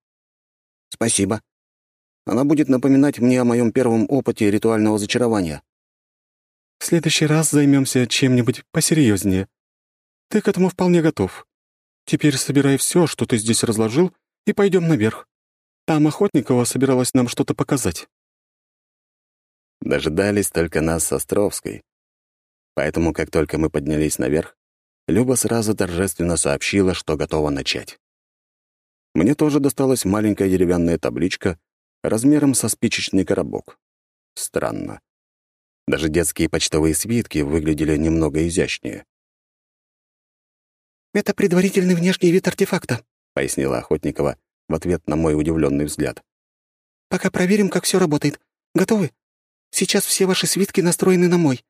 «Спасибо. Она будет напоминать мне о моем первом опыте ритуального зачарования. В следующий раз займемся чем-нибудь посерьезнее. Ты к этому вполне готов. Теперь собирай все, что ты здесь разложил, и пойдем наверх. Там Охотникова собиралась нам что-то показать». Дожидались только нас с Островской. Поэтому, как только мы поднялись наверх, Люба сразу торжественно сообщила, что готова начать. Мне тоже досталась маленькая деревянная табличка размером со спичечный коробок. Странно. Даже детские почтовые свитки выглядели немного изящнее. «Это предварительный внешний вид артефакта», — пояснила Охотникова в ответ на мой удивленный взгляд. «Пока проверим, как все работает. Готовы? Сейчас все ваши свитки настроены на мой,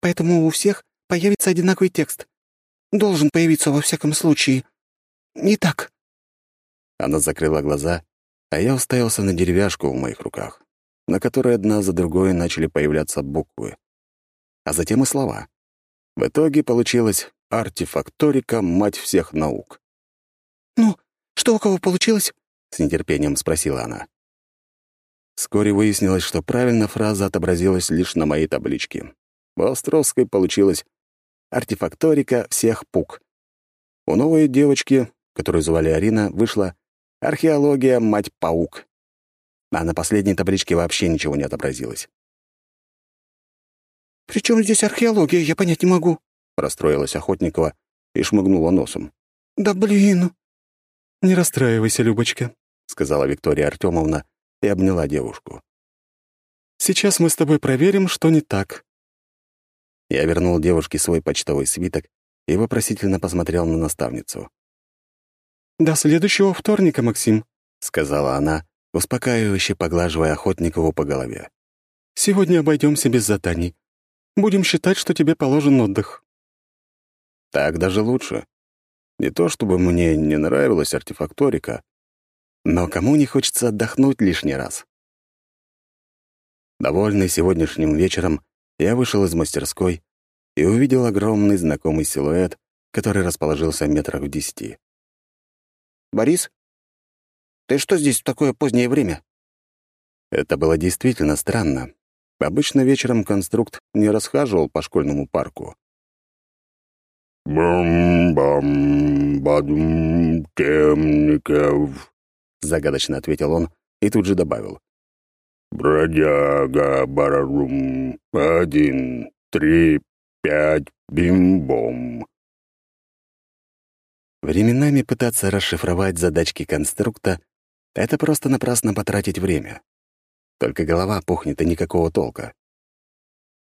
поэтому у всех появится одинаковый текст. Должен появиться во всяком случае. Итак...» Она закрыла глаза, а я уставился на деревяшку в моих руках, на которой одна за другой начали появляться буквы. А затем и слова. В итоге получилось «артефакторика, мать всех наук». «Ну, что у кого получилось?» — с нетерпением спросила она. Вскоре выяснилось, что правильно фраза отобразилась лишь на моей табличке. У Островской получилось «артефакторика всех пук». У новой девочки, которую звали Арина, вышла Археология, мать паук. А на последней табличке вообще ничего не отобразилось. «При чем здесь археология, я понять не могу», — расстроилась Охотникова и шмыгнула носом. «Да блин!» «Не расстраивайся, Любочка», — сказала Виктория Артемовна и обняла девушку. «Сейчас мы с тобой проверим, что не так». Я вернул девушке свой почтовый свиток и вопросительно посмотрел на наставницу. «До следующего вторника, Максим», — сказала она, успокаивающе поглаживая Охотникову по голове. «Сегодня обойдемся без заданий. Будем считать, что тебе положен отдых». Так даже лучше. Не то чтобы мне не нравилась артефакторика, но кому не хочется отдохнуть лишний раз? Довольный сегодняшним вечером, я вышел из мастерской и увидел огромный знакомый силуэт, который расположился метрах в десяти. «Борис? Ты что здесь в такое позднее время?» Это было действительно странно. Обычно вечером конструкт не расхаживал по школьному парку. «Бам-бам, темников», — загадочно ответил он и тут же добавил. «Бродяга, барарум, один, три, пять, бим-бом». Временами пытаться расшифровать задачки конструкта — это просто напрасно потратить время. Только голова пухнет и никакого толка.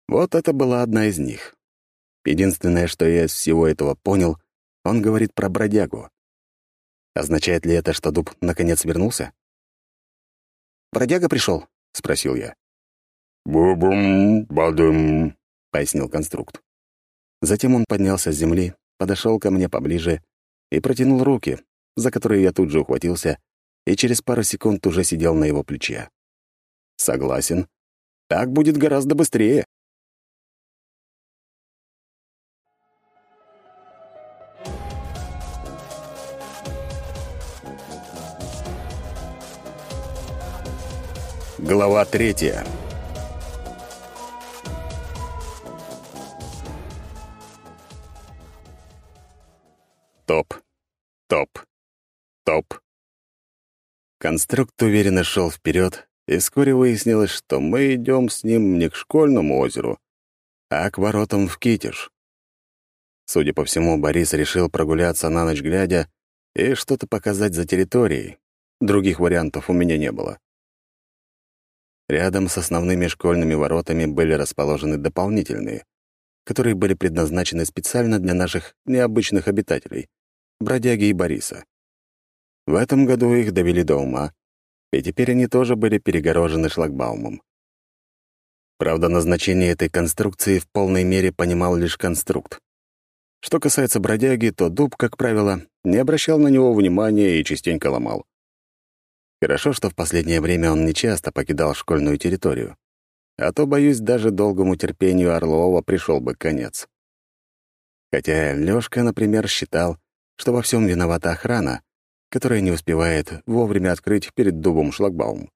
Вот это была одна из них. Единственное, что я из всего этого понял, он говорит про бродягу. Означает ли это, что дуб наконец вернулся? «Бродяга пришел? Спросил я. «Бу-бум, бадым», — пояснил конструкт. Затем он поднялся с земли, подошел ко мне поближе и протянул руки, за которые я тут же ухватился, и через пару секунд уже сидел на его плече. Согласен. Так будет гораздо быстрее. Глава третья. Топ, топ, топ. Конструкт уверенно шел вперед, и вскоре выяснилось, что мы идем с ним не к школьному озеру, а к воротам в Китеж. Судя по всему, Борис решил прогуляться на ночь глядя и что-то показать за территорией. Других вариантов у меня не было. Рядом с основными школьными воротами были расположены дополнительные, которые были предназначены специально для наших необычных обитателей — бродяги и Бориса. В этом году их довели до ума, и теперь они тоже были перегорожены шлагбаумом. Правда, назначение этой конструкции в полной мере понимал лишь конструкт. Что касается бродяги, то дуб, как правило, не обращал на него внимания и частенько ломал. Хорошо, что в последнее время он нечасто покидал школьную территорию. А то, боюсь, даже долгому терпению Орлова пришел бы конец. Хотя Лёшка, например, считал, что во всем виновата охрана, которая не успевает вовремя открыть перед дубом шлагбаум.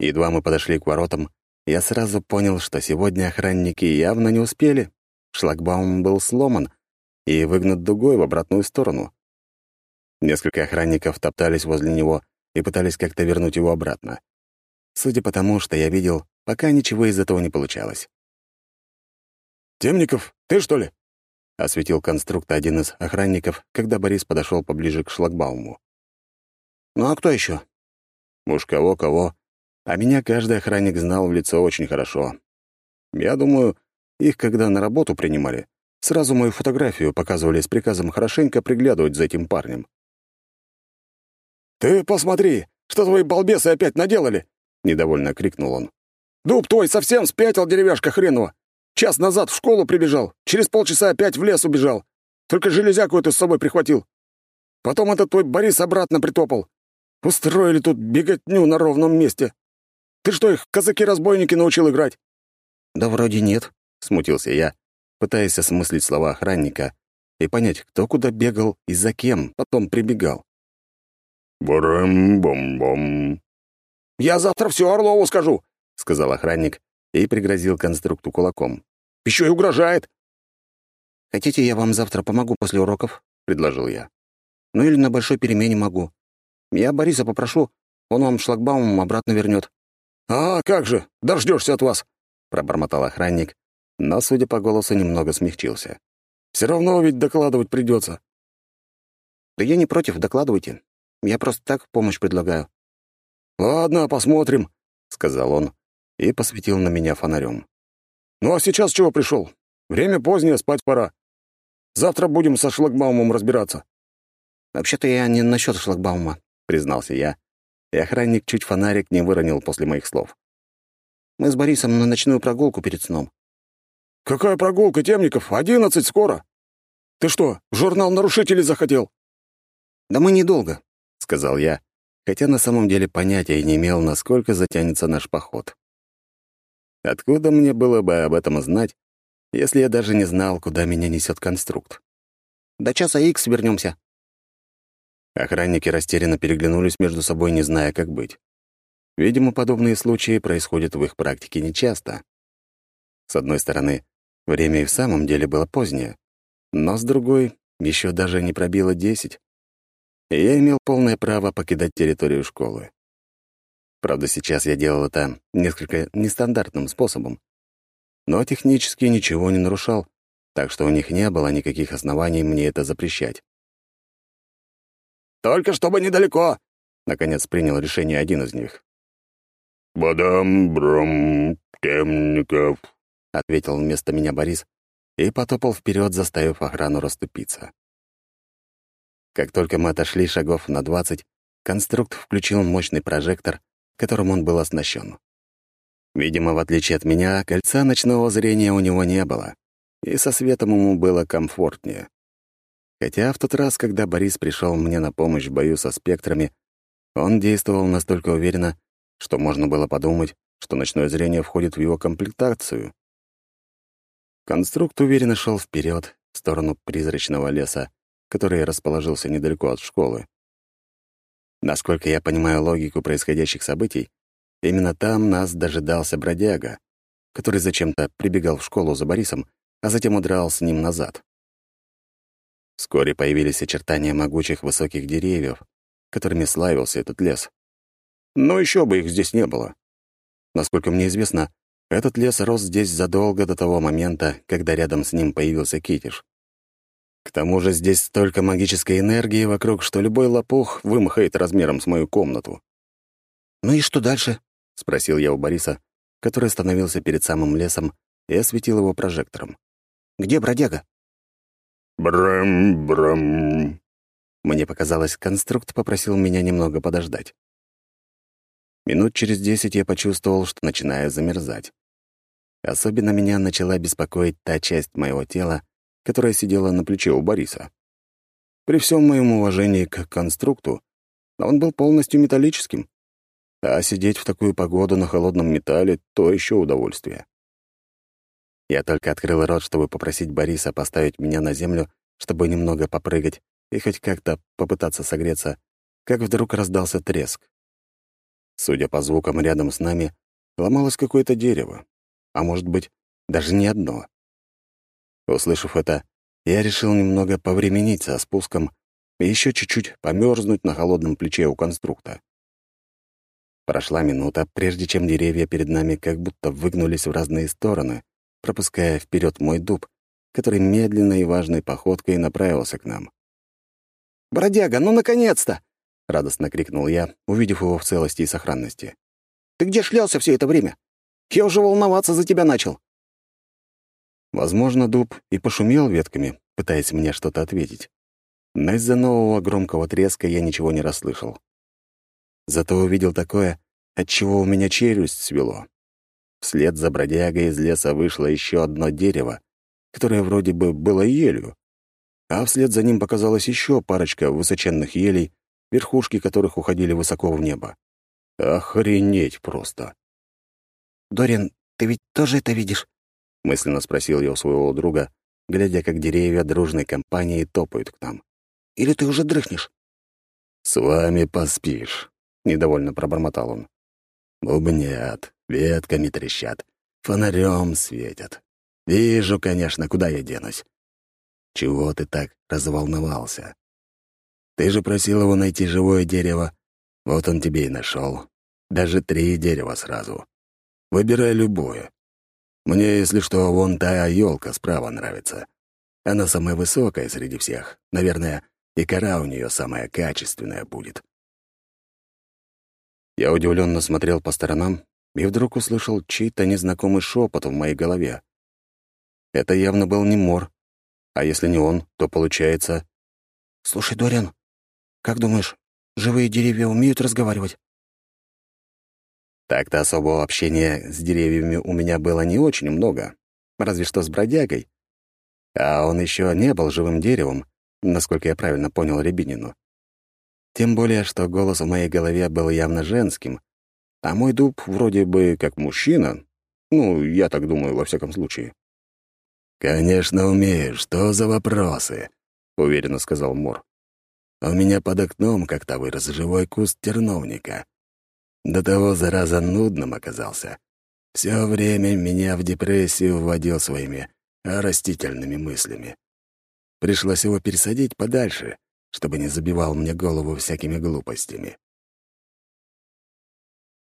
Едва мы подошли к воротам, я сразу понял, что сегодня охранники явно не успели. Шлагбаум был сломан и выгнут дугой в обратную сторону. Несколько охранников топтались возле него и пытались как-то вернуть его обратно. Судя по тому, что я видел, пока ничего из этого не получалось. «Темников, ты что ли?» — осветил конструкт один из охранников, когда Борис подошел поближе к шлагбауму. «Ну а кто еще? Уж кого-кого, а меня каждый охранник знал в лицо очень хорошо. Я думаю, их, когда на работу принимали, сразу мою фотографию показывали с приказом хорошенько приглядывать за этим парнем. «Ты посмотри, что твои балбесы опять наделали!» — недовольно крикнул он. «Дуб твой совсем спятил, деревяшка хренова! Час назад в школу прибежал, через полчаса опять в лес убежал. Только железяку эту с собой прихватил. Потом этот твой Борис обратно притопал. Устроили тут беготню на ровном месте. Ты что, их казаки-разбойники научил играть?» «Да вроде нет», — смутился я, пытаясь осмыслить слова охранника и понять, кто куда бегал и за кем потом прибегал. «Барам-бом-бом». «Я завтра все Орлову скажу», — сказал охранник и пригрозил конструкту кулаком. «Еще и угрожает». «Хотите, я вам завтра помогу после уроков?» — предложил я. «Ну или на большой перемене могу. Я Бориса попрошу, он вам шлагбаумом обратно вернет. «А, как же, дождешься от вас!» — пробормотал охранник, но, судя по голосу, немного смягчился. «Все равно ведь докладывать придется. «Да я не против, докладывайте. Я просто так помощь предлагаю». «Ладно, посмотрим», — сказал он и посветил на меня фонарем. «Ну а сейчас чего пришел? Время позднее, спать пора. Завтра будем со шлагбаумом разбираться». «Вообще-то я не насчет шлагбаума», — признался я, и охранник чуть фонарик не выронил после моих слов. «Мы с Борисом на ночную прогулку перед сном». «Какая прогулка, Темников? Одиннадцать скоро. Ты что, журнал нарушителей захотел?» «Да мы недолго», — сказал я, хотя на самом деле понятия не имел, насколько затянется наш поход. Откуда мне было бы об этом знать, если я даже не знал, куда меня несет конструкт? «До часа икс вернемся. Охранники растерянно переглянулись между собой, не зная, как быть. Видимо, подобные случаи происходят в их практике нечасто. С одной стороны, время и в самом деле было позднее, но с другой, еще даже не пробило десять, и я имел полное право покидать территорию школы. Правда, сейчас я делал это несколько нестандартным способом, но технически ничего не нарушал, так что у них не было никаких оснований мне это запрещать. Только чтобы недалеко!» — наконец принял решение один из них. «Бадам, бром, темников», — ответил вместо меня Борис и потопал вперед, заставив охрану расступиться. Как только мы отошли шагов на двадцать, конструкт включил мощный прожектор, которым он был оснащен. Видимо, в отличие от меня, кольца ночного зрения у него не было, и со светом ему было комфортнее. Хотя в тот раз, когда Борис пришел мне на помощь в бою со спектрами, он действовал настолько уверенно, что можно было подумать, что ночное зрение входит в его комплектацию. Конструкт уверенно шел вперед в сторону призрачного леса, который расположился недалеко от школы. Насколько я понимаю логику происходящих событий, именно там нас дожидался бродяга, который зачем-то прибегал в школу за Борисом, а затем удрал с ним назад. Вскоре появились очертания могучих высоких деревьев, которыми славился этот лес. Но еще бы их здесь не было. Насколько мне известно, этот лес рос здесь задолго до того момента, когда рядом с ним появился китиш. К тому же здесь столько магической энергии вокруг, что любой лопух вымахает размером с мою комнату. «Ну и что дальше?» — спросил я у Бориса, который остановился перед самым лесом и осветил его прожектором. «Где бродяга?» Брам-брам. Мне показалось, конструкт попросил меня немного подождать. Минут через десять я почувствовал, что начинаю замерзать. Особенно меня начала беспокоить та часть моего тела, которая сидела на плече у Бориса. При всем моем уважении к конструкту, он был полностью металлическим. А сидеть в такую погоду на холодном металле — то еще удовольствие. Я только открыл рот, чтобы попросить Бориса поставить меня на землю, чтобы немного попрыгать и хоть как-то попытаться согреться, как вдруг раздался треск. Судя по звукам рядом с нами, ломалось какое-то дерево, а может быть, даже не одно. Услышав это, я решил немного повременить со спуском и еще чуть-чуть померзнуть на холодном плече у конструкта. Прошла минута, прежде чем деревья перед нами как будто выгнулись в разные стороны, пропуская вперед мой дуб, который медленной и важной походкой направился к нам. «Бродяга, ну наконец-то!» — радостно крикнул я, увидев его в целости и сохранности. «Ты где шлялся все это время? Я уже волноваться за тебя начал». Возможно, дуб и пошумел ветками, пытаясь мне что-то ответить. Но из-за нового громкого треска я ничего не расслышал. Зато увидел такое, от чего у меня челюсть свело. Вслед за бродягой из леса вышло еще одно дерево, которое вроде бы было елью, а вслед за ним показалась еще парочка высоченных елей, верхушки которых уходили высоко в небо. Охренеть просто! «Дорин, ты ведь тоже это видишь?» — мысленно спросил я у своего друга, глядя, как деревья дружной компании топают к нам. «Или ты уже дрыхнешь?» «С вами поспишь», — недовольно пробормотал он. «Бубнят, ветками трещат, фонарем светят. Вижу, конечно, куда я денусь. Чего ты так разволновался? Ты же просил его найти живое дерево. Вот он тебе и нашел. Даже три дерева сразу. Выбирай любое. Мне, если что, вон та елка справа нравится. Она самая высокая среди всех. Наверное, и кора у нее самая качественная будет. Я удивленно смотрел по сторонам и вдруг услышал чей-то незнакомый шепот в моей голове. Это явно был не Мор. А если не он, то получается... «Слушай, Дориан, как думаешь, живые деревья умеют разговаривать?» Так-то особого общения с деревьями у меня было не очень много, разве что с бродягой. А он еще не был живым деревом, насколько я правильно понял Рябинину. Тем более, что голос в моей голове был явно женским, а мой дуб вроде бы как мужчина. Ну, я так думаю, во всяком случае. «Конечно, умею. Что за вопросы?» — уверенно сказал Мор. «У меня под окном как-то вырос живой куст терновника. До того, зараза, нудным оказался. Все время меня в депрессию вводил своими растительными мыслями. Пришлось его пересадить подальше, чтобы не забивал мне голову всякими глупостями.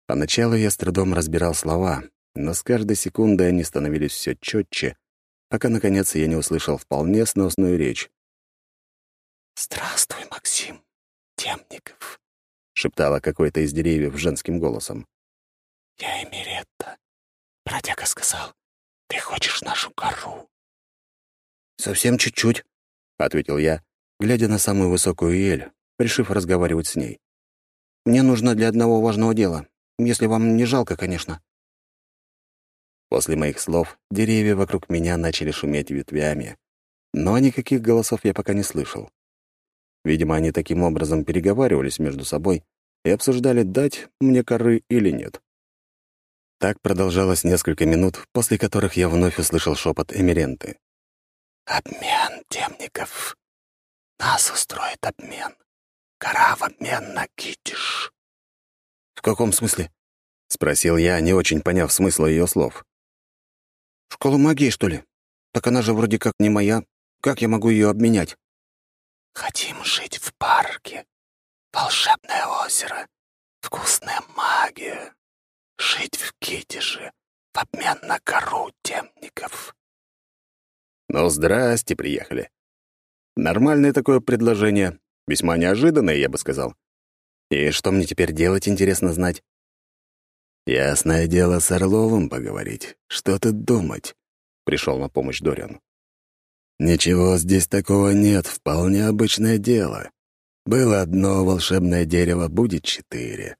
Поначалу я с трудом разбирал слова, но с каждой секундой они становились все четче, пока, наконец, я не услышал вполне сносную речь. «Здравствуй, Максим Темников», — шептала какой-то из деревьев женским голосом. «Я Эмиретта. Бродяга сказал, ты хочешь нашу гору?» «Совсем чуть-чуть», — ответил я, глядя на самую высокую ель, решив разговаривать с ней. «Мне нужно для одного важного дела, если вам не жалко, конечно». После моих слов деревья вокруг меня начали шуметь ветвями, но никаких голосов я пока не слышал. Видимо, они таким образом переговаривались между собой и обсуждали, дать мне коры или нет. Так продолжалось несколько минут, после которых я вновь услышал шепот Эмиренты. «Обмен темников. Нас устроит обмен. Гора в обмен на китиш». «В каком смысле?» — спросил я, не очень поняв смысла ее слов. «Школа магии, что ли? Так она же вроде как не моя. Как я могу ее обменять?» «Хотим жить в парке. Волшебное озеро. Вкусная магия. Жить в Китиже в обмен на гору темников». «Ну, здрасте, приехали. Нормальное такое предложение. Весьма неожиданное, я бы сказал. И что мне теперь делать, интересно знать?» «Ясное дело с Орловым поговорить. Что тут думать?» — пришел на помощь Дориан. «Ничего здесь такого нет, вполне обычное дело. Было одно волшебное дерево, будет четыре.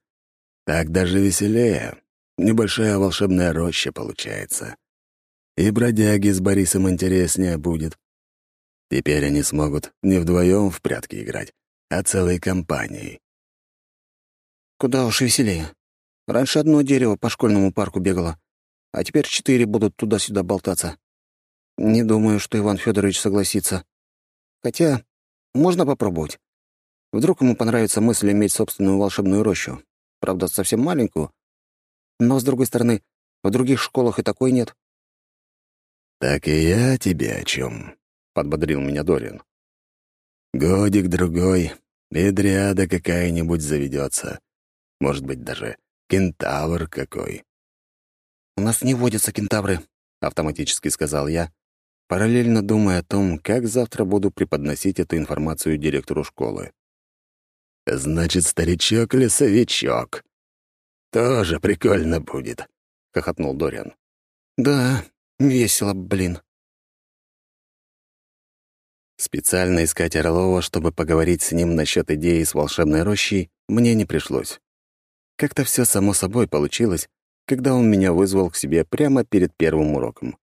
Так даже веселее. Небольшая волшебная роща получается. И бродяги с Борисом интереснее будет. Теперь они смогут не вдвоем в прятки играть, а целой компанией. «Куда уж веселее», Раньше одно дерево по школьному парку бегало, а теперь четыре будут туда-сюда болтаться. Не думаю, что Иван Федорович согласится. Хотя можно попробовать. Вдруг ему понравится мысль иметь собственную волшебную рощу. Правда, совсем маленькую. Но, с другой стороны, в других школах и такой нет. «Так и я тебе о чем, подбодрил меня Дориан. Годик-другой, и дриада какая-нибудь заведется. Может быть, даже кентавр какой. «У нас не водятся кентавры», — автоматически сказал я, параллельно думая о том, как завтра буду преподносить эту информацию директору школы. «Значит, старичок-лесовичок. Тоже прикольно будет», — хохотнул Дориан. «Да, весело, блин». Специально искать Орлова, чтобы поговорить с ним насчет идеи с волшебной рощей, мне не пришлось. Как-то все само собой получилось, когда он меня вызвал к себе прямо перед первым уроком.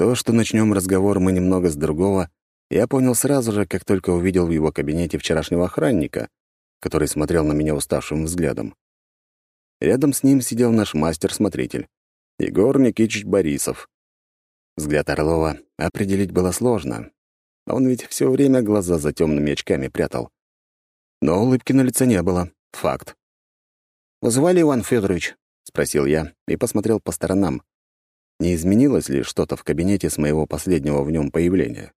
То, что начнем разговор мы немного с другого, я понял сразу же, как только увидел в его кабинете вчерашнего охранника, который смотрел на меня уставшим взглядом. Рядом с ним сидел наш мастер-смотритель, Егор Никитич Борисов. Взгляд Орлова определить было сложно. Он ведь все время глаза за темными очками прятал. Но улыбки на лице не было. Факт. «Вызывали, Иван Федорович?» — спросил я и посмотрел по сторонам, не изменилось ли что-то в кабинете с моего последнего в нем появления.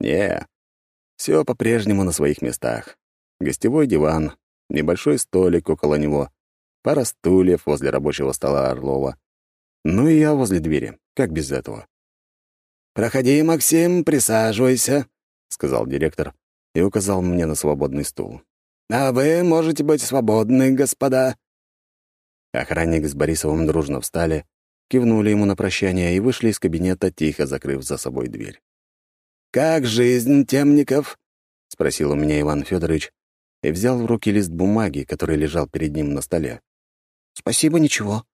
Не, все по-прежнему на своих местах. Гостевой диван, небольшой столик около него, пара стульев возле рабочего стола Орлова. Ну и я возле двери. Как без этого? «Проходи, Максим, присаживайся», — сказал директор и указал мне на свободный стул. «А вы можете быть свободны, господа». Охранник с Борисовым дружно встали, кивнули ему на прощание и вышли из кабинета, тихо закрыв за собой дверь. «Как жизнь, Темников?» — спросил у меня Иван Федорович и взял в руки лист бумаги, который лежал перед ним на столе. «Спасибо, ничего.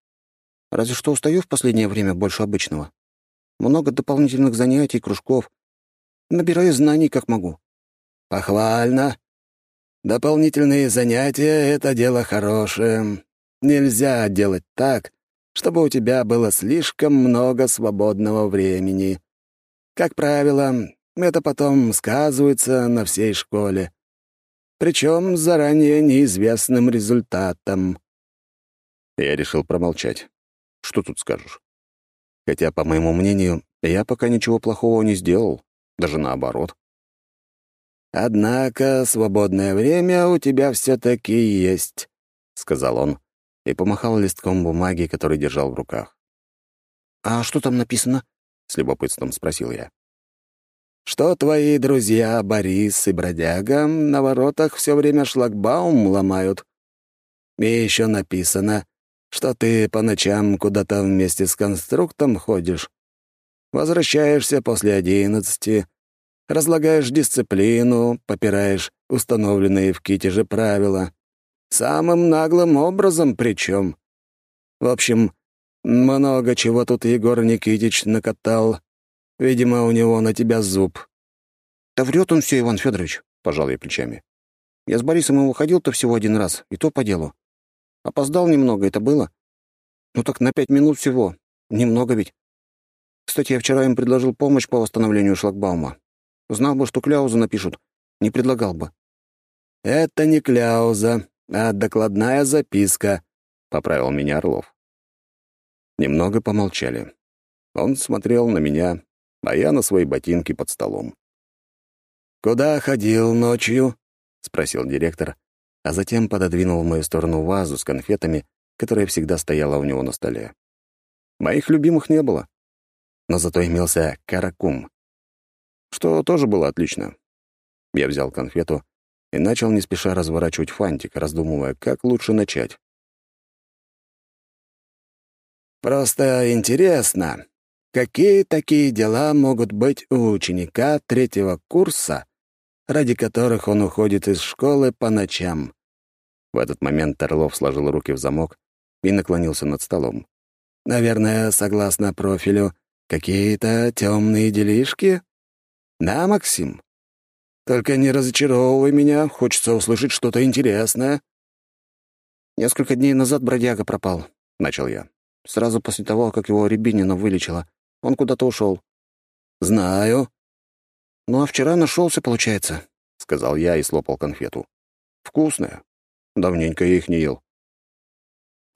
Разве что устаю в последнее время больше обычного. Много дополнительных занятий, кружков. Набираю знаний, как могу». «Похвально. Дополнительные занятия — это дело хорошее. Нельзя делать так, чтобы у тебя было слишком много свободного времени. Как правило, это потом сказывается на всей школе. Причем с заранее неизвестным результатом. Я решил промолчать. Что тут скажешь? Хотя, по моему мнению, я пока ничего плохого не сделал, даже наоборот. «Однако свободное время у тебя все таки есть», — сказал он, и помахал листком бумаги, который держал в руках. «А что там написано?» — с любопытством спросил я. «Что твои друзья Борис и Бродяга на воротах все время шлагбаум ломают. И еще написано, что ты по ночам куда-то вместе с конструктом ходишь, возвращаешься после одиннадцати, разлагаешь дисциплину, попираешь установленные в Китеже правила. Самым наглым образом причем. В общем, много чего тут Егор Никитич накатал. Видимо, у него на тебя зуб. «Да врет он все, Иван Федорович, пожал я плечами. «Я с Борисом и выходил-то всего один раз, и то по делу. Опоздал немного, это было. Ну так на пять минут всего. Немного ведь. Кстати, я вчера им предложил помощь по восстановлению шлагбаума. Знал бы, что кляузу напишут, не предлагал бы». «Это не кляуза, а докладная записка», — поправил меня Орлов. Немного помолчали. Он смотрел на меня, а я на свои ботинки под столом. «Куда ходил ночью?» — спросил директор, а затем пододвинул в мою сторону вазу с конфетами, которая всегда стояла у него на столе. Моих любимых не было, но зато имелся каракум, что тоже было отлично. Я взял конфету и начал не спеша разворачивать фантик, раздумывая, как лучше начать. «Просто интересно, какие такие дела могут быть у ученика третьего курса, ради которых он уходит из школы по ночам?» В этот момент Орлов сложил руки в замок и наклонился над столом. «Наверное, согласно профилю, какие-то темные делишки? Да, Максим?» Только не разочаровывай меня, хочется услышать что-то интересное». «Несколько дней назад бродяга пропал», — начал я. «Сразу после того, как его Рябинина вылечила. Он куда-то ушел. «Знаю». «Ну а вчера нашелся, получается», — сказал я и слопал конфету. «Вкусная. Давненько я их не ел».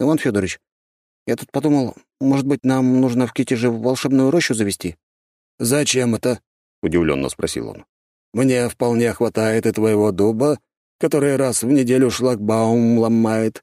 «Иван Федорович, я тут подумал, может быть, нам нужно в Китеже волшебную рощу завести?» «Зачем это?» — удивленно спросил он. Мне вполне хватает и твоего дуба, который раз в неделю шлагбаум ломает.